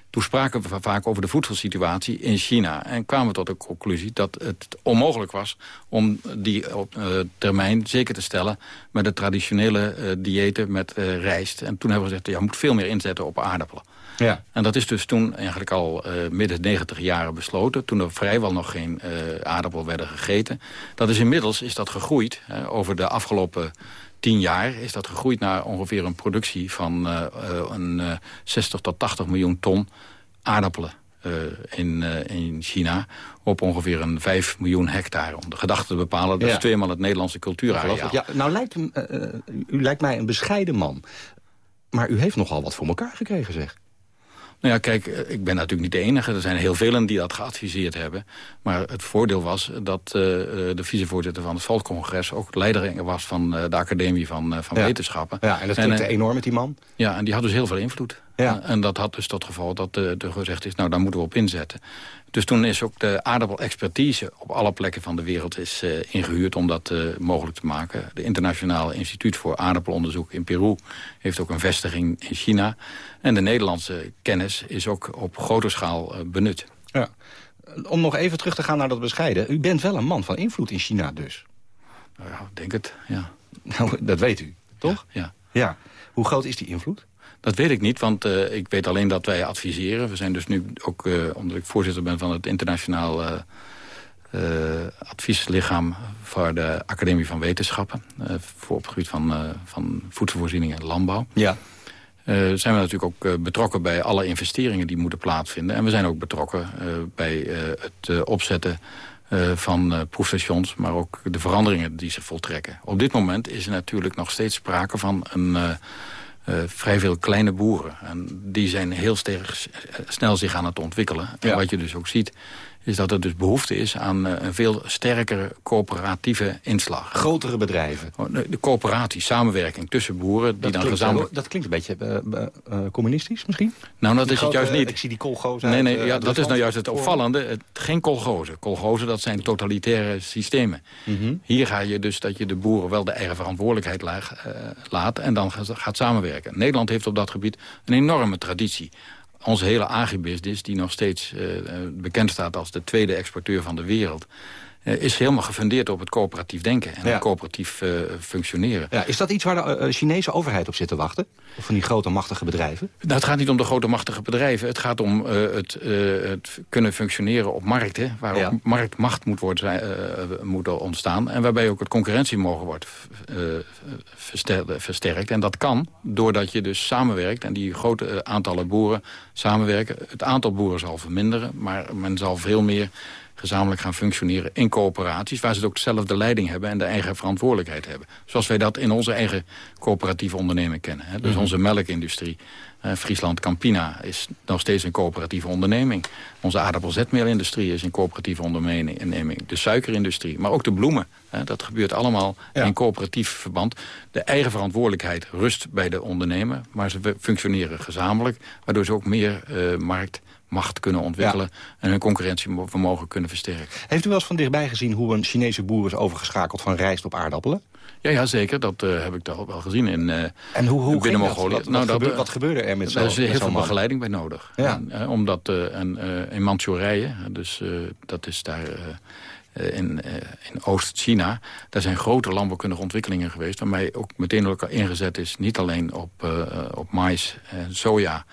Toen spraken we vaak over de voedselsituatie in China. En kwamen we tot de conclusie dat het onmogelijk was... om die op eh, termijn zeker te stellen met de traditionele eh, diëten met eh, rijst. En toen hebben we gezegd, ja, je moet veel meer inzetten op aardappelen. Ja. En dat is dus toen eigenlijk al midden 90 jaren besloten. Toen er vrijwel nog geen aardappel werden gegeten. Dat is inmiddels is dat gegroeid. over de afgelopen tien jaar is dat gegroeid naar ongeveer een productie van eh, eh, een eh, 60 tot 80 miljoen ton aardappelen. eh, in, eh, in China op ongeveer een 5 miljoen hectare. Om de gedachte te bepalen, dat Ja. is tweemaal het Nederlandse cultuurareaal. Ja, nou lijkt eh, eh, u lijkt mij een bescheiden man. Maar u heeft nogal wat voor elkaar gekregen, zeg. Nou ja, kijk, eh, ik ben natuurlijk niet de enige. Er zijn heel velen die dat geadviseerd hebben. Maar het voordeel was dat eh, eh, de vicevoorzitter van het Volkscongres... ook leider was van de Academie van, van Ja. Wetenschappen. Ja, en dat klinkt enorm met die man. Ja, en die had dus heel veel invloed. Ja. En, en dat had dus tot gevolg dat eh, er gezegd is... nou, daar moeten we op inzetten. Dus toen is ook de aardappel-expertise op alle plekken van de wereld is, eh, ingehuurd... om dat eh, mogelijk te maken. De Internationale Instituut voor Aardappelonderzoek in Peru... heeft ook een vestiging in China. En de Nederlandse kennis is ook op grote schaal eh, benut. Ja. Om nog even terug te gaan naar dat bescheiden. U bent wel een man van invloed in China dus. Nou ja, ik denk het, ja. Nou, dat weet u, toch? Ja. Ja. Hoe groot is die invloed? Dat weet ik niet, want eh, ik weet alleen dat wij adviseren. We zijn dus nu ook, eh, omdat ik voorzitter ben van het internationaal eh, advieslichaam voor de Academie van Wetenschappen. voor op het gebied van, van voedselvoorziening en landbouw. Ja. Zijn we natuurlijk ook betrokken bij alle investeringen die moeten plaatsvinden. En we zijn ook betrokken bij het opzetten van proefstations... maar ook de veranderingen die ze voltrekken. Op dit moment is er natuurlijk nog steeds sprake van een... vrij veel kleine boeren. En die zijn heel sterk, eh, snel zich aan het ontwikkelen. En Ja. wat je dus ook ziet, is dat er dus behoefte is aan eh, een veel sterkere coöperatieve inslag. Grotere bedrijven. Oh, De coöperatie, samenwerking tussen boeren... die Dat dan klinkt, gezamenlijk... dat klinkt een beetje eh, eh, communistisch misschien? Nou, dat Die is het juist niet. Ik zie die kolgo's Nee, uit, nee, ja, dat is nou juist het opvallende. Het, geen kolgozen. Kolgozen, dat zijn totalitaire systemen. Hier ga je dus dat je de boeren wel de eigen verantwoordelijkheid laag, laat... en dan gaat samenwerken. Nederland heeft op dat gebied een enorme traditie. Onze hele agribusiness, die nog steeds eh, eh, bekend staat als de tweede exporteur van de wereld... eh, is helemaal gefundeerd op het coöperatief denken en Ja. coöperatief eh, functioneren. Ja, is dat iets waar de eh, Chinese overheid op zit te wachten? Of van die grote machtige bedrijven? Nou, het gaat niet om de grote machtige bedrijven. Het gaat om het, het kunnen functioneren op markten... waar Ja. ook marktmacht moet, worden, moet ontstaan... en waarbij ook het concurrentiemogen wordt verster- versterkt. En dat kan doordat je dus samenwerkt... en die grote aantallen boeren samenwerken. Het aantal boeren zal verminderen, maar men zal veel meer gezamenlijk gaan functioneren in coöperaties... waar ze ook zelf de leiding hebben en de eigen verantwoordelijkheid hebben. Zoals wij dat in onze eigen coöperatieve onderneming kennen. Hè. Dus Mhm. onze melkindustrie, eh, Friesland Campina, is nog steeds een coöperatieve onderneming. Onze aardappelzetmeelindustrie is een coöperatieve onderneming. De suikerindustrie, maar ook de bloemen. Hè. Dat gebeurt allemaal in coöperatief verband. De eigen verantwoordelijkheid rust bij de ondernemer... maar ze functioneren gezamenlijk... waardoor ze ook meer eh, marktmacht kunnen ontwikkelen... en hun concurrentievermogen kunnen versterken. Heeft u wel eens van dichtbij gezien hoe een Chinese boer is overgeschakeld van rijst op aardappelen? Ja, ja zeker. Dat eh, heb ik toch wel gezien in eh En hoe, hoe binnen? Mongolië. Wat, wat, Nou, eh, wat gebeurde er met zo'n Daar is heel veel begeleiding bij nodig. Ja. En, omdat en, in Manchurije, dus dat is daar in, in Oost-China... daar zijn grote landbouwkundige ontwikkelingen geweest... waarmee ook meteen ook ingezet is, niet alleen op, op mais en soja...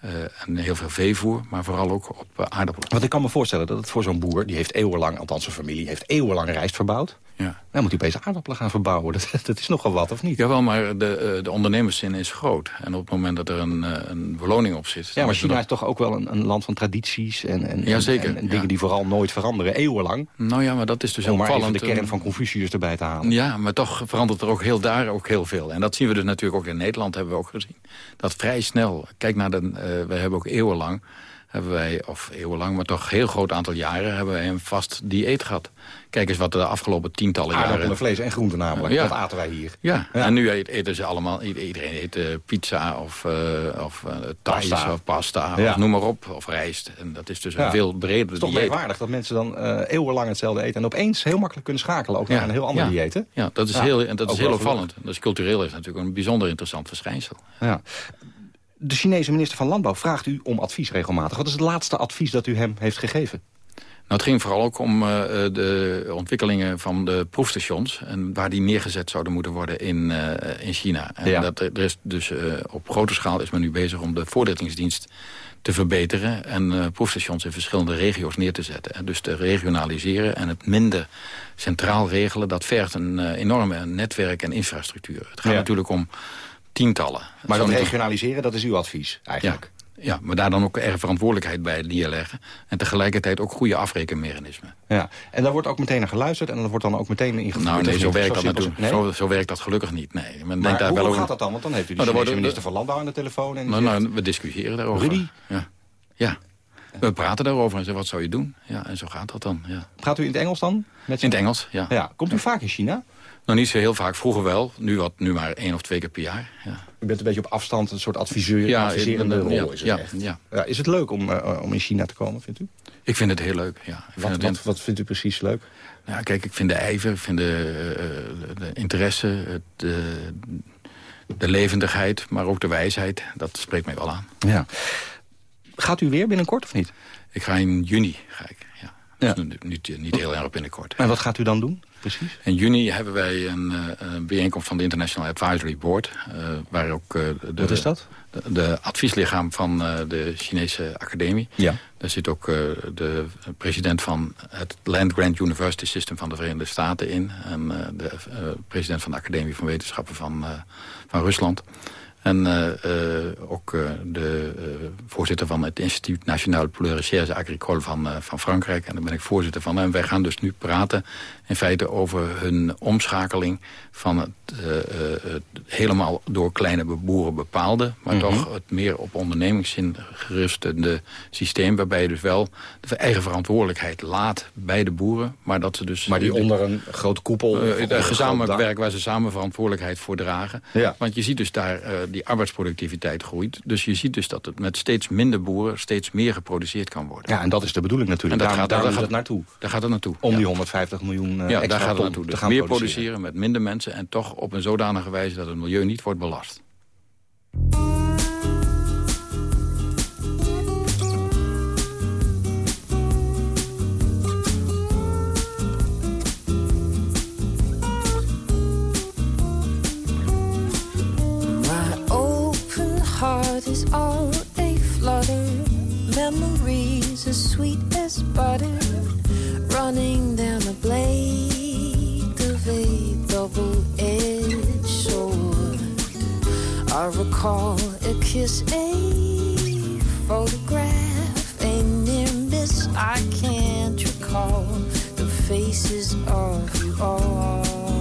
eh, en heel veel veevoer, maar vooral ook op eh, aardappelen. Want ik kan me voorstellen dat het voor zo'n boer... die heeft eeuwenlang, althans zijn familie, heeft eeuwenlang rijst verbouwd. Ja. Dan moet hij opeens aardappelen gaan verbouwen. [laughs] Dat, dat is nogal wat, of niet? Jawel, maar de, eh, de ondernemerszin is groot. En op het moment dat er een, eh, een beloning op zit... Ja, maar China is toch ook wel een, een land van tradities en, en, Ja, zeker, en, en dingen ja. die vooral nooit veranderen, eeuwenlang. Nou ja, maar dat is dus Om maar opvallend. de kern van Confucius erbij te halen. Ja, maar toch verandert er ook heel daar ook heel veel. En dat zien we dus natuurlijk ook in Nederland, hebben we ook gezien. Dat vrij snel, kijk naar de, eh we hebben ook eeuwenlang, hebben wij, of eeuwenlang, maar toch een heel groot aantal jaren, hebben wij een vast dieet gehad. Kijk eens wat de afgelopen tientallen jaren... Aardappelen, vlees en groenten namelijk. Ja. Dat aten wij hier. Ja, en nu eet- eten ze allemaal, iedereen eet eh, pizza of, eh of Thais Pasta. of pasta, Ja. of noem maar op, of rijst. En dat is dus een veel breder Het is toch dieet. merkwaardig dat mensen dan eeuwenlang hetzelfde eten... en opeens heel makkelijk kunnen schakelen, ook naar een heel ander dieet. hè? Ja, dat is heel, en dat is heel opvallend. Dat is cultureel is natuurlijk een bijzonder interessant verschijnsel. Ja. De Chinese minister van Landbouw vraagt u om advies regelmatig. Wat is het laatste advies dat u hem heeft gegeven? Nou, het ging vooral ook om eh, de ontwikkelingen van de proefstations... en waar die neergezet zouden moeten worden in, eh, in China. En Ja. dat, er is dus eh, op grote schaal is men nu bezig om de voorlichtingsdienst te verbeteren... en proefstations in verschillende regio's neer te zetten. En dus te regionaliseren en het minder centraal regelen... dat vergt een enorme netwerk en infrastructuur. Het gaat Ja. natuurlijk om tientallen. Maar dat regionaliseren, dat is uw advies eigenlijk. Ja, maar daar dan ook erg verantwoordelijkheid bij neerleggen. En tegelijkertijd ook goede afrekenmechanismen. Ja. En daar wordt ook meteen naar geluisterd en dat wordt dan ook meteen ingevoerd. Nou nee, zo werkt dat simpel- natuurlijk. Nee? Zo, zo werkt dat gelukkig niet. Nee, men Maar denkt daar hoe, wel hoe over. gaat dat dan? Want dan heeft u de Nou, Chinese worden- minister van Landbouw aan de telefoon... en Nou, zegt, nou, we discussiëren daarover. Rudy? Ja. ja. We praten daarover en zeggen, wat zou je doen? Ja, en zo gaat dat dan. Ja. Gaat u in het Engels dan? Met In het Engels, ja. Ja. Komt u vaak in China? Nou, niet zo heel vaak. Vroeger wel. Nu, wat, nu maar één of twee keer per jaar. Ja. U bent een beetje op afstand, een soort adviseur, Ja, adviserende rol ja, is het ja, echt. ja. Ja, is het leuk om, eh, om in China te komen, vindt u? Ik vind het heel leuk, ja. Ik Wat, wat, wat vindt u precies leuk? Ja, kijk, ik vind de ijver, ik vind de, eh, de interesse, het, de, de levendigheid, maar ook de wijsheid. Dat spreekt mij wel aan. Ja. Gaat u weer binnenkort of niet? Ik ga in juni, ga ik, ja. Dus nu- niet, niet heel erg binnenkort. En wat gaat u dan doen, precies? In juni hebben wij een, eh, een bijeenkomst van de International Advisory Board. eh, waar ook, eh, de, Wat is dat? De, de advieslichaam van de Chinese academie. Ja. Daar zit ook de president van het Land Grant University System van de Verenigde Staten in. En de president van de Academie van Wetenschappen van, van Rusland. En eh, eh, ook eh, de voorzitter van het Instituut National pour la Recherche Agricole van, van Frankrijk. En daar ben ik voorzitter van. En wij gaan dus nu praten in feite over hun omschakeling van het helemaal door kleine boeren bepaalde... maar Mhm. toch het meer op ondernemingszin gerustende systeem... waarbij je dus wel de eigen verantwoordelijkheid laat bij de boeren... maar dat ze dus... Maar die onder een grote koepel... Gezamenlijk groot werk waar ze samen verantwoordelijkheid voor dragen. Ja. Want je ziet dus daar, die arbeidsproductiviteit groeit. Dus je ziet dus dat het met steeds minder boeren steeds meer geproduceerd kan worden. Ja, en dat is de bedoeling natuurlijk. En daar gaat- daar het naartoe. Daar gaat het naartoe. Om ja. die 150 miljoen eh, ja, extra daar gaat het naartoe. te Dus gaan meer produceren. produceren met minder mensen... en toch op een zodanige wijze dat het milieu niet wordt belast. Heart is all a flutter. Memories as sweet as butter. Running down the blade of a double-edged sword. I recall a kiss, a photograph, a near miss I can't recall the faces of you all.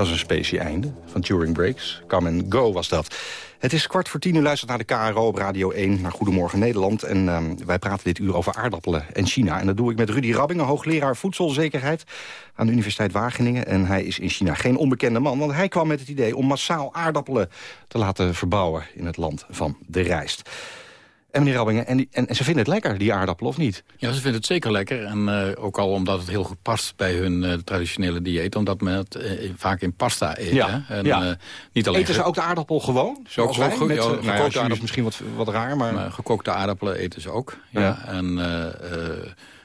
Dat is een specie einde van Turing Breaks. Come and Go was dat. Het is kwart voor tien, u luistert naar de KRO op Radio 1, naar Goedemorgen Nederland. En ehm, wij praten dit uur over aardappelen en China. En dat doe ik met Rudy Rabbingen, hoogleraar voedselzekerheid aan de Universiteit Wageningen. En hij is in China geen onbekende man, want hij kwam met het idee om massaal aardappelen te laten verbouwen in het land van de rijst. En meneer Rabbingen, en, en, en ze vinden het lekker, die aardappelen, of niet? Ja, ze vinden het zeker lekker. En eh, ook al omdat het heel goed past bij hun eh, traditionele dieet. Omdat men het eh, vaak in pasta eet. Ja, Hè? En, ja. niet alleen Eten ze ook de aardappel gewoon? Zoals Ook Met, ja, gekookte jus is aardappel. misschien wat, wat raar, maar... Maar gekookte aardappelen eten ze ook. Ja. Ja. En,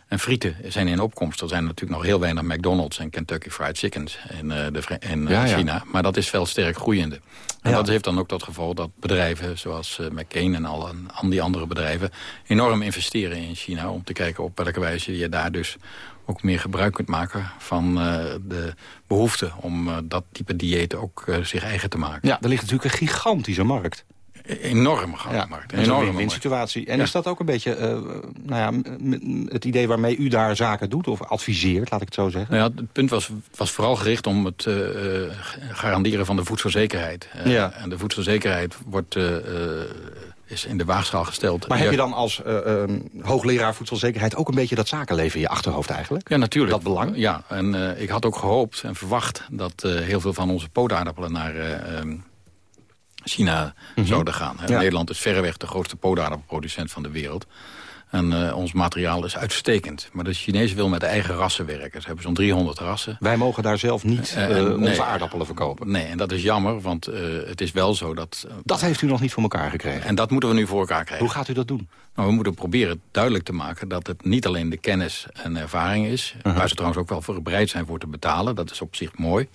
en frieten zijn in opkomst. Er zijn natuurlijk nog heel weinig McDonald's en Kentucky Fried Chickens in, eh, de, in eh, ja. China. Maar dat is veel sterk groeiende. En Ja. dat heeft dan ook tot gevolg dat bedrijven zoals eh, McCain en al, al die andere bedrijven... enorm investeren in China om te kijken op welke wijze je daar dus ook meer gebruik kunt maken van de behoefte om dat type dieet ook zich eigen te maken. Ja, er ligt natuurlijk een gigantische markt. Enorme grote Ja, markt. en zo'n Enorme win-win markt. situatie. En Ja. is dat ook een beetje eh, nou ja, het idee waarmee u daar zaken doet? Of adviseert, laat ik het zo zeggen? Nou ja, het punt was, was vooral gericht om het eh, eh, garanderen van de voedselzekerheid. Ja. En de voedselzekerheid wordt, is in de waagschaal gesteld. Maar heb je dan als eh, eh, hoogleraar voedselzekerheid ook een beetje dat zakenleven in je achterhoofd eigenlijk? Ja, natuurlijk. Dat belang? Ja, en ik had ook gehoopt en verwacht dat heel veel van onze pootaardappelen naar China zouden gaan. Mhm. Ja. Nederland is verreweg de grootste pootaardappelproducent van de wereld. En eh, ons materiaal is uitstekend. Maar de Chinezen willen met eigen rassen werken. Ze hebben zo'n 300 rassen. Wij mogen daar zelf niet Eh, eh, onze aardappelen verkopen. Nee, en dat is jammer, want het is wel zo dat... Dat heeft u nog niet voor elkaar gekregen. en dat moeten we nu voor elkaar krijgen. Hoe gaat u dat doen? Nou, we moeten proberen duidelijk te maken dat het niet alleen de kennis en ervaring is... Uh-huh. waar ze trouwens ook wel voor bereid zijn voor te betalen. Dat is op zich mooi.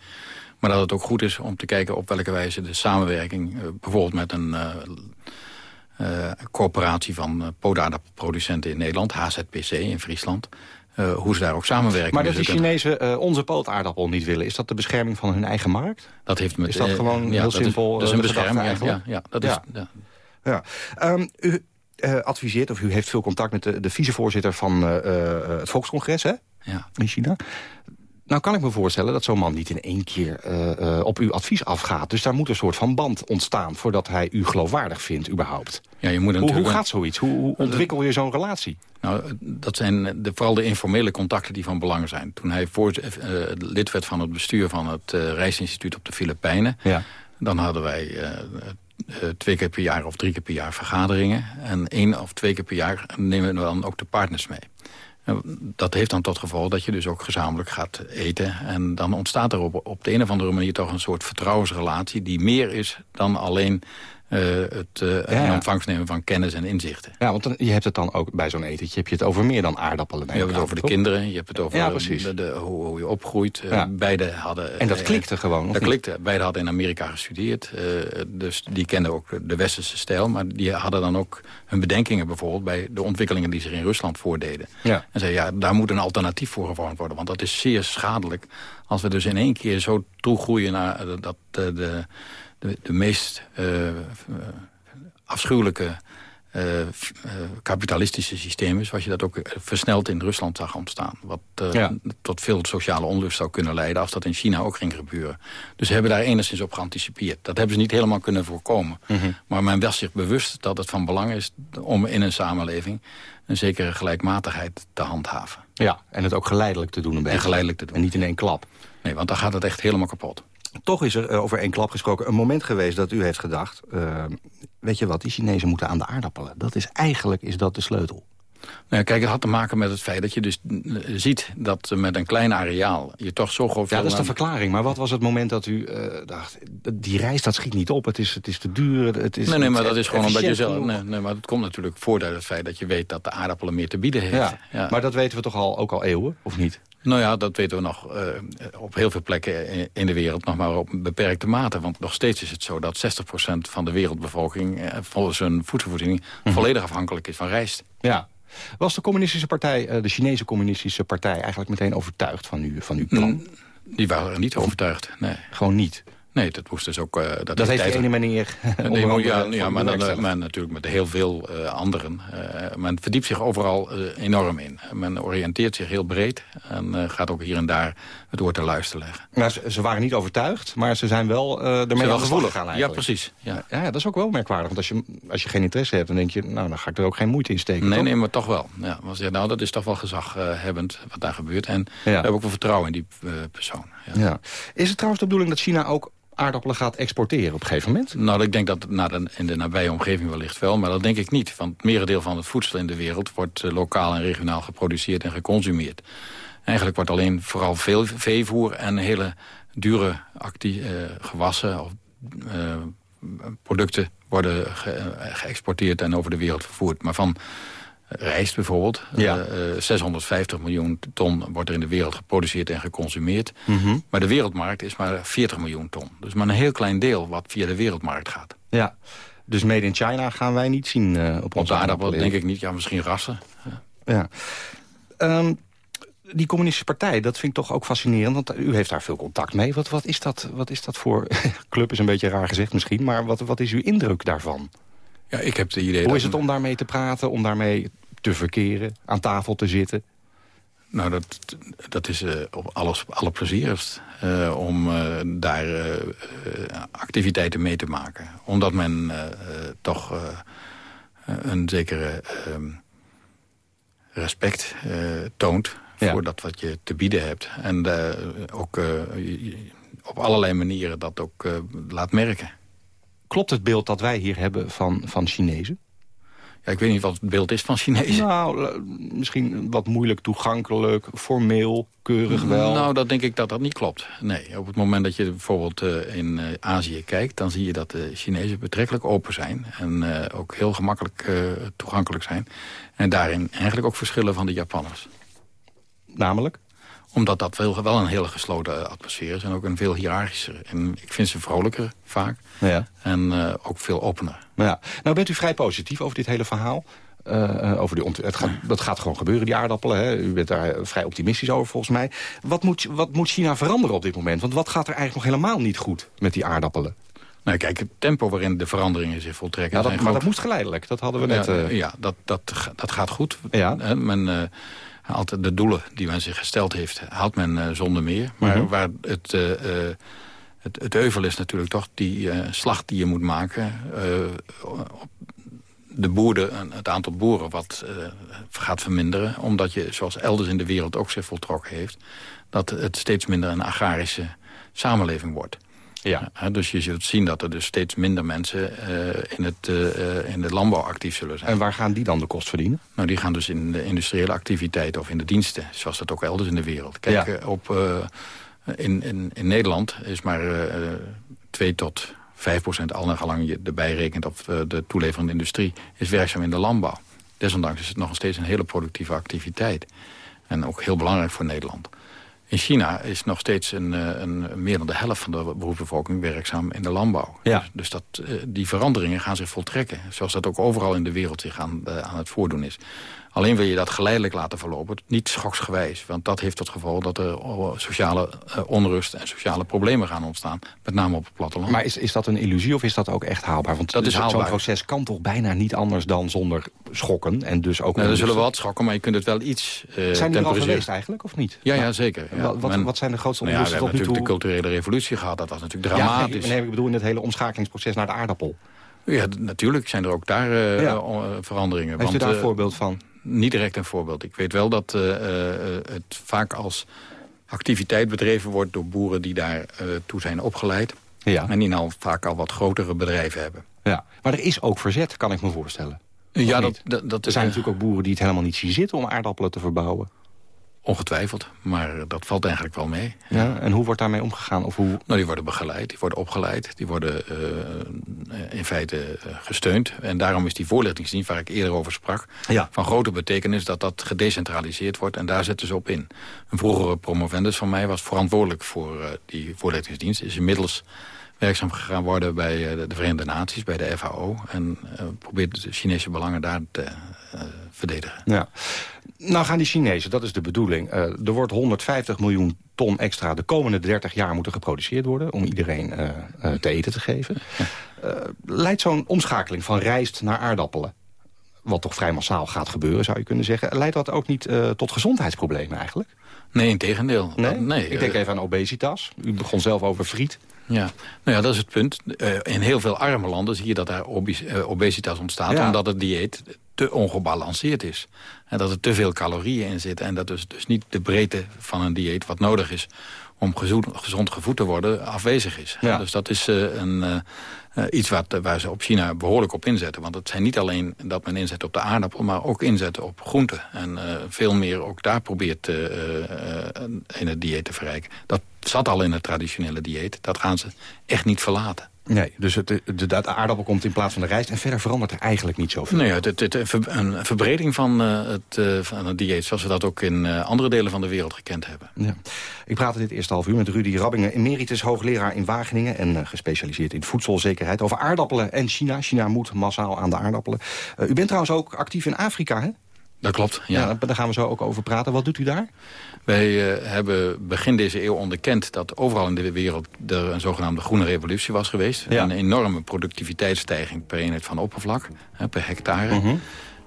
Maar dat het ook goed is om te kijken op welke wijze de samenwerking... eh, bijvoorbeeld met een eh, eh, coöperatie van pootaardappelproducenten in Nederland... HZPC in Friesland... hoe ze daar ook samenwerken. Maar dat de kunnen. Chinezen onze pootaardappel niet willen... is dat de bescherming van hun eigen markt? Dat heeft met, Is dat gewoon ja, heel dat is- simpel dat is een de bescherming, ja, eigenlijk? ja, dat is... ja. Ja. Ehm, u adviseert, of u heeft veel contact met de, de vicevoorzitter van het Volkscongres hè? Ja. in China. Nou kan ik me voorstellen dat zo'n man niet in één keer eh, eh, op uw advies afgaat. Dus daar moet een soort van band ontstaan voordat hij u geloofwaardig vindt überhaupt. Ja, je moet Hoe, hoe gaat zoiets? Hoe, hoe ontwikkel je zo'n relatie? Nou, dat zijn de, vooral de informele contacten die van belang zijn. Toen hij voor, eh, lid werd van het bestuur van het eh Reisinstituut op de Filipijnen... Ja. dan hadden wij eh, eh, twee keer per jaar of drie keer per jaar vergaderingen. En één of twee keer per jaar nemen we dan ook de partners mee. Dat heeft dan tot gevolg dat je dus ook gezamenlijk gaat eten. En dan ontstaat er op, op de een of andere manier toch een soort vertrouwensrelatie... die meer is dan alleen eh, het Ja. in ontvangst nemen van kennis en inzichten. Ja, want dan, je hebt het dan ook bij zo'n etentje... heb je het over meer dan aardappelen. Je hebt het over de kinderen, je hebt het over Ja, de, de- hoe, hoe je opgroeit. Eh. Beide hadden... En dat klikte gewoon, Dat niet? klikte. Beide hadden in Amerika gestudeerd. dus die kenden ook de westerse stijl. Maar die hadden dan ook hun bedenkingen bijvoorbeeld... bij de ontwikkelingen die zich in Rusland voordeden. En zei, ja, daar moet een alternatief voor gevormd worden. Want dat is zeer schadelijk als we dus in één keer zo toegroeien... naar dat de, de, de meest eh, afschuwelijke eh, eh, kapitalistische systeem is... zoals je dat ook versneld in Rusland zag ontstaan. Wat Ja. tot veel sociale onrust zou kunnen leiden... als dat in China ook ging gebeuren. Dus ze hebben daar enigszins op geanticipeerd. Dat hebben ze niet helemaal kunnen voorkomen. Mhm. Maar men was zich bewust dat het van belang is... om in een samenleving een zekere gelijkmatigheid te handhaven. Ja, en het ook geleidelijk te doen een beetje. En geleidelijk te doen. En niet in één klap. Nee, want dan gaat het echt helemaal kapot. Toch is er eh, over één klap gesproken een moment geweest dat u heeft gedacht... eh, weet je wat, die Chinezen moeten aan de aardappelen. Dat is eigenlijk is dat de sleutel. Nou, kijk, het had te maken met het feit dat je dus eh, ziet... dat met een klein areaal je toch zo groot... Ja, dat is de verklaring. Maar wat was het moment dat u dacht... die reis dat schiet niet op, het is, het is te duur, het is Nee, nee, maar dat is gewoon omdat je zelf... Nee, nee, maar het komt natuurlijk voort uit het feit dat je weet dat de aardappelen meer te bieden heeft. Ja. Ja. Maar dat weten we toch al, ook al eeuwen, of niet? Nou ja, dat weten we nog eh, op heel veel plekken in- de wereld, nog maar op een beperkte mate. Want nog steeds is het zo dat 60% van de wereldbevolking eh, volgens hun voedselvoorziening Mhm. volledig afhankelijk is van rijst. Ja. Was de communistische partij, eh, de Chinese communistische partij... eigenlijk meteen overtuigd van, u, van uw plan? Die waren er niet overtuigd, nee. Gewoon niet? Nee, dat moest dus ook... eh, dat, Dat, heeft ene meneer... [laughs] Nee, maar, ja, ja, u maar, dan, bewerkstelligd. maar natuurlijk met heel veel eh, anderen. Eh, men verdiept zich overal eh, enorm in. Men oriënteert zich heel breed en eh, gaat ook hier en daar het oor te luisteren leggen. Maar ze, ze waren niet overtuigd, maar ze zijn wel eh ermee wel aan de gevoelig. gegaan Ja, eigenlijk. precies. Ja. Ja, dat is ook wel merkwaardig. Want als je, als je geen interesse hebt, dan denk je... nou, dan ga ik er ook geen moeite in steken. Nee, toch? nee, maar toch wel. Ja, want ze nou, dat is toch wel gezaghebbend wat daar gebeurt. En Ja. we hebben ook wel vertrouwen in die eh, persoon. Ja. Ja. Is het trouwens de bedoeling dat China ook aardappelen gaat exporteren op een gegeven moment? Nou, ik denk dat naar in de nabije omgeving wellicht wel, maar dat denk ik niet. Want het merendeel van het voedsel in de wereld wordt eh, lokaal en regionaal geproduceerd en geconsumeerd. Eigenlijk wordt alleen vooral veel veevoer en hele dure acti- eh, gewassen of eh, producten worden ge- geëxporteerd en over de wereld vervoerd. Maar van rijst bijvoorbeeld, Ja. eh, eh, 650 miljoen ton wordt er in de wereld geproduceerd en geconsumeerd. Mhm. Maar de wereldmarkt is maar 40 miljoen ton. Dus maar een heel klein deel wat via de wereldmarkt gaat. Ja. Dus made in China gaan wij niet zien eh, op Op onze de aardappelen denk ik niet. Ja, misschien rassen. Ja. Ehm, die communistische partij, dat vind ik toch ook fascinerend. Want u heeft daar veel contact mee. Wat, wat, is, dat, wat is dat voor... [laughs] Club is een beetje raar gezegd misschien. Maar wat, wat is uw indruk daarvan? Ja, ik heb het idee Hoe is het om daarmee te praten? Om daarmee te verkeren? Aan tafel te zitten? Nou, dat, dat is eh, op alles allerplezierigst. eh om eh, daar activiteiten mee te maken. Omdat men toch een zekere ehm, respect toont... Ja. voor dat wat je te bieden hebt. En ook op allerlei manieren dat ook laat merken. Klopt het beeld dat wij hier hebben van, van Chinezen? Ja, ik weet niet wat het beeld is van Chinezen. Nou, eh, misschien wat moeilijk toegankelijk, formeel, keurig wel. Nou, dat denk ik dat dat niet klopt. Nee, op het moment dat je bijvoorbeeld eh, in eh, Azië kijkt... dan zie je dat de Chinezen betrekkelijk open zijn. En ook heel gemakkelijk toegankelijk zijn. En daarin eigenlijk ook verschillen van de Japanners. Namelijk? Omdat dat wel, wel een hele gesloten atmosfeer is. En ook een veel hiërarchischer. En ik vind ze vrolijker vaak. Ja. En eh, ook veel opener. Ja. Nou bent u vrij positief over dit hele verhaal. Eh, eh, over die het gaat, dat gaat gewoon gebeuren, die aardappelen. Hè? U bent daar vrij optimistisch over, volgens mij. Wat moet, wat moet China veranderen op dit moment? Want wat gaat er eigenlijk nog helemaal niet goed met die aardappelen? Nou, kijk, het tempo waarin de veranderingen zich voltrekken... Ja, dat, maar groot. dat moest geleidelijk, dat hadden we net... Ja, ja dat, dat, dat gaat goed. Ja. Men, haalt de doelen die men zich gesteld heeft, haalt men eh, zonder meer. Maar Mhm. waar het, eh, eh, het, het euvel is natuurlijk toch die slag die je moet maken... op de boeren, het aantal boeren wat gaat verminderen. Omdat je, zoals elders in de wereld ook zich voltrokken heeft... dat het steeds minder een agrarische samenleving wordt. Ja. Dus je zult zien dat er dus steeds minder mensen eh, in, het, eh, eh, in de landbouw actief zullen zijn. En waar gaan die dan de kost verdienen? Nou, die gaan dus in de industriële activiteiten of in de diensten, zoals dat ook elders in de wereld. Kijk, Ja. op, in, in, in Nederland is maar eh 2 tot 5% al naar gelang je erbij rekent of de toeleverende industrie... is werkzaam in de landbouw. Desondanks is het nog steeds een hele productieve activiteit. En ook heel belangrijk voor Nederland. In China is nog steeds een, eh, een, meer dan de helft van de beroepsbevolking werkzaam in de landbouw. Ja. Dus, dus dat, eh, die veranderingen gaan zich voltrekken. Zoals dat ook overal in de wereld zich aan, eh, aan het voordoen is. Alleen wil je dat geleidelijk laten verlopen, niet schoksgewijs. Want dat heeft tot gevolg dat er oh, sociale eh, onrust en sociale problemen gaan ontstaan. Met name op het platteland. Maar is, is dat een illusie of is dat ook echt haalbaar? Want Dat is zo'n proces kan toch bijna niet anders dan zonder schokken. En dus ook Nou, er zullen wel wat schokken, maar je kunt het wel iets eh Zijn die er al geweest eigenlijk, of niet? Ja, ja zeker. Ja. Wat, wat, zijn de grootste Nou ja, we hebben tot nu toe? natuurlijk de culturele revolutie gehad. Dat was natuurlijk dramatisch. nee, nee, ik bedoel in het hele omschakelingsproces naar de aardappel. Ja, natuurlijk zijn er ook daar eh, Ja. veranderingen. Heeft u daar een voorbeeld van? Niet direct een voorbeeld. Ik weet wel dat eh, eh, het vaak als activiteit bedreven wordt... door boeren die daar eh, toe zijn opgeleid. Ja. En die nou vaak al wat grotere bedrijven hebben. Ja. Maar er is ook verzet, kan ik me voorstellen. Of Ja, dat, dat er zijn natuurlijk ook boeren die het helemaal niet zien zitten om aardappelen te verbouwen. Ongetwijfeld, maar dat valt eigenlijk wel mee. Ja, en hoe wordt daarmee omgegaan? Of hoe... Nou, die worden begeleid, die worden opgeleid, die worden eh, in feite eh, gesteund. En daarom is die voorlichtingsdienst, waar ik eerder over sprak... Ja. van grote betekenis dat dat gedecentraliseerd wordt. En daar zetten ze op in. Een vroegere promovendus van mij was verantwoordelijk voor eh, die voorlichtingsdienst. Is inmiddels werkzaam gegaan worden bij eh, de Verenigde Naties, bij de FAO. En eh, probeert de Chinese belangen daar te eh, verdedigen. Ja. Nou gaan die Chinezen, dat is de bedoeling. eh, er wordt 150 miljoen ton extra de komende 30 jaar moeten geproduceerd worden... om iedereen eh, eh, te eten te geven. Leidt zo'n omschakeling van rijst naar aardappelen... wat toch vrij massaal gaat gebeuren, zou je kunnen zeggen... leidt dat ook niet tot gezondheidsproblemen eigenlijk? Nee, in tegendeel. Nee? nee Ik denk even aan obesitas. U begon zelf over friet. Ja, nou ja, dat is het punt. Eh, in heel veel arme landen zie je dat daar eh, obesitas ontstaat... Ja. omdat het dieet te ongebalanceerd is. En dat er te veel calorieën in zitten. En dat dus, dus niet de breedte van een dieet wat nodig is... om gezond, gezond gevoed te worden, afwezig is. Ja. Dus dat is eh, een, iets wat, waar ze op China behoorlijk op inzetten. Want het zijn niet alleen dat men inzet op de aardappel... maar ook inzetten op groenten. En veel meer ook daar probeert in het dieet te verrijken. Dat zat al in het traditionele dieet. Dat gaan ze echt niet verlaten. Nee, dus het, de, aardappel komt in plaats van de rijst... en verder verandert er eigenlijk niet zoveel. Nee, het, het, het- een verbreding van, eh, het, eh, van het dieet... zoals we dat ook in eh, andere delen van de wereld gekend hebben. Ja. Ik praatte dit eerste half uur met Rudy Rabbingen... emeritus hoogleraar in Wageningen en gespecialiseerd in voedselzekerheid... over aardappelen en China. China moet massaal aan de aardappelen. U bent trouwens ook actief in Afrika, hè? Dat klopt, ja. daar gaan we zo ook over praten. Wat doet u daar? Wij eh, hebben begin deze eeuw onderkend dat overal in de wereld er een zogenaamde groene revolutie was geweest. Ja. Een enorme productiviteitsstijging per eenheid van oppervlak, hè, per hectare. Mhm.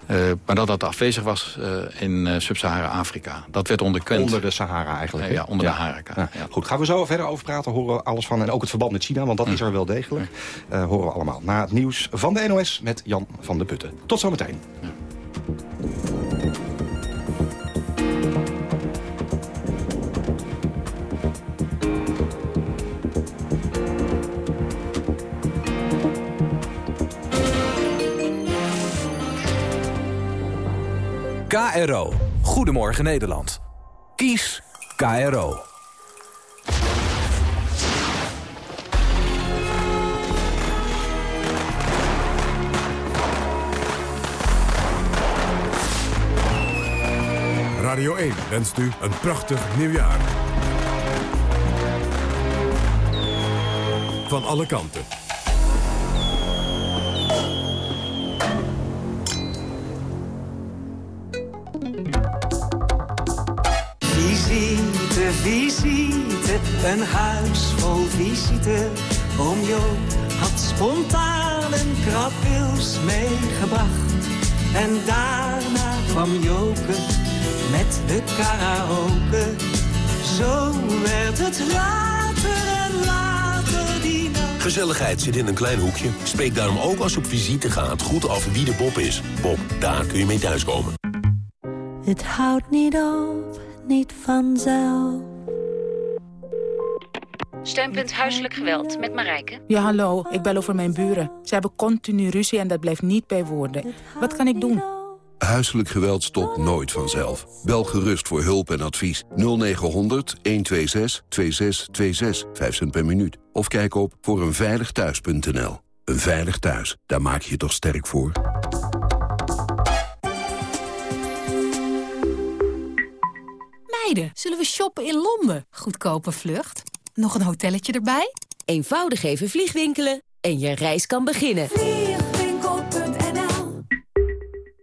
Eh, maar dat dat afwezig was eh, in eh, Sub-Sahara-Afrika. Dat werd onderkend. Onder de Sahara eigenlijk. Ja, onder de Haraka. Ja. Goed, gaan we zo verder over praten, horen we alles van. En ook het verband met China, want dat is er wel degelijk. Eh, horen we allemaal na het nieuws van de NOS met Jan van de Putten. Tot zometeen. KRO. Goedemorgen Nederland. Kies KRO. Radio 1 wenst u een prachtig nieuwjaar. Van alle kanten. Visite, visite, een huis vol visite. Oom Jo had spontaan een krabwils meegebracht. En daarna kwam Joke met de karaoke. Zo werd het later en later die nacht. Gezelligheid zit in een klein hoekje. Spreek daarom ook als je op visite gaat goed af wie de Bob is. Bob, daar kun je mee thuiskomen. Het houdt niet op, niet vanzelf. Steunpunt Huiselijk Geweld met Marijke. Ja, hallo. Ik bel over mijn buren. Ze hebben continu ruzie en dat blijft niet bij woorden. Wat kan ik doen? Huiselijk geweld stopt nooit vanzelf. Bel gerust voor hulp en advies 0900 126 2626, 5 cent per minuut. Of kijk op voor eenveiligthuis.nl. Een veilig thuis, daar maak je je toch sterk voor? Meiden, zullen we shoppen in Londen? Goedkope vlucht. Nog een hotelletje erbij? Eenvoudig even vliegwinkelen en je reis kan beginnen.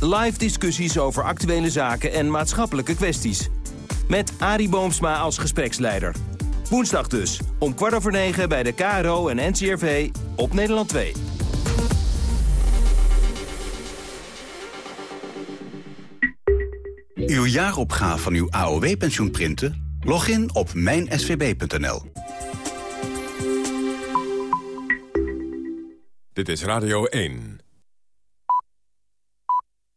Live discussies over actuele zaken en maatschappelijke kwesties. Met Arie Boomsma als gespreksleider. Woensdag dus, om kwart over negen bij de KRO en NCRV op Nederland 2. Uw jaaropgave van uw AOW-pensioen printen? Log in op mijnsvb.nl. Dit is Radio 1.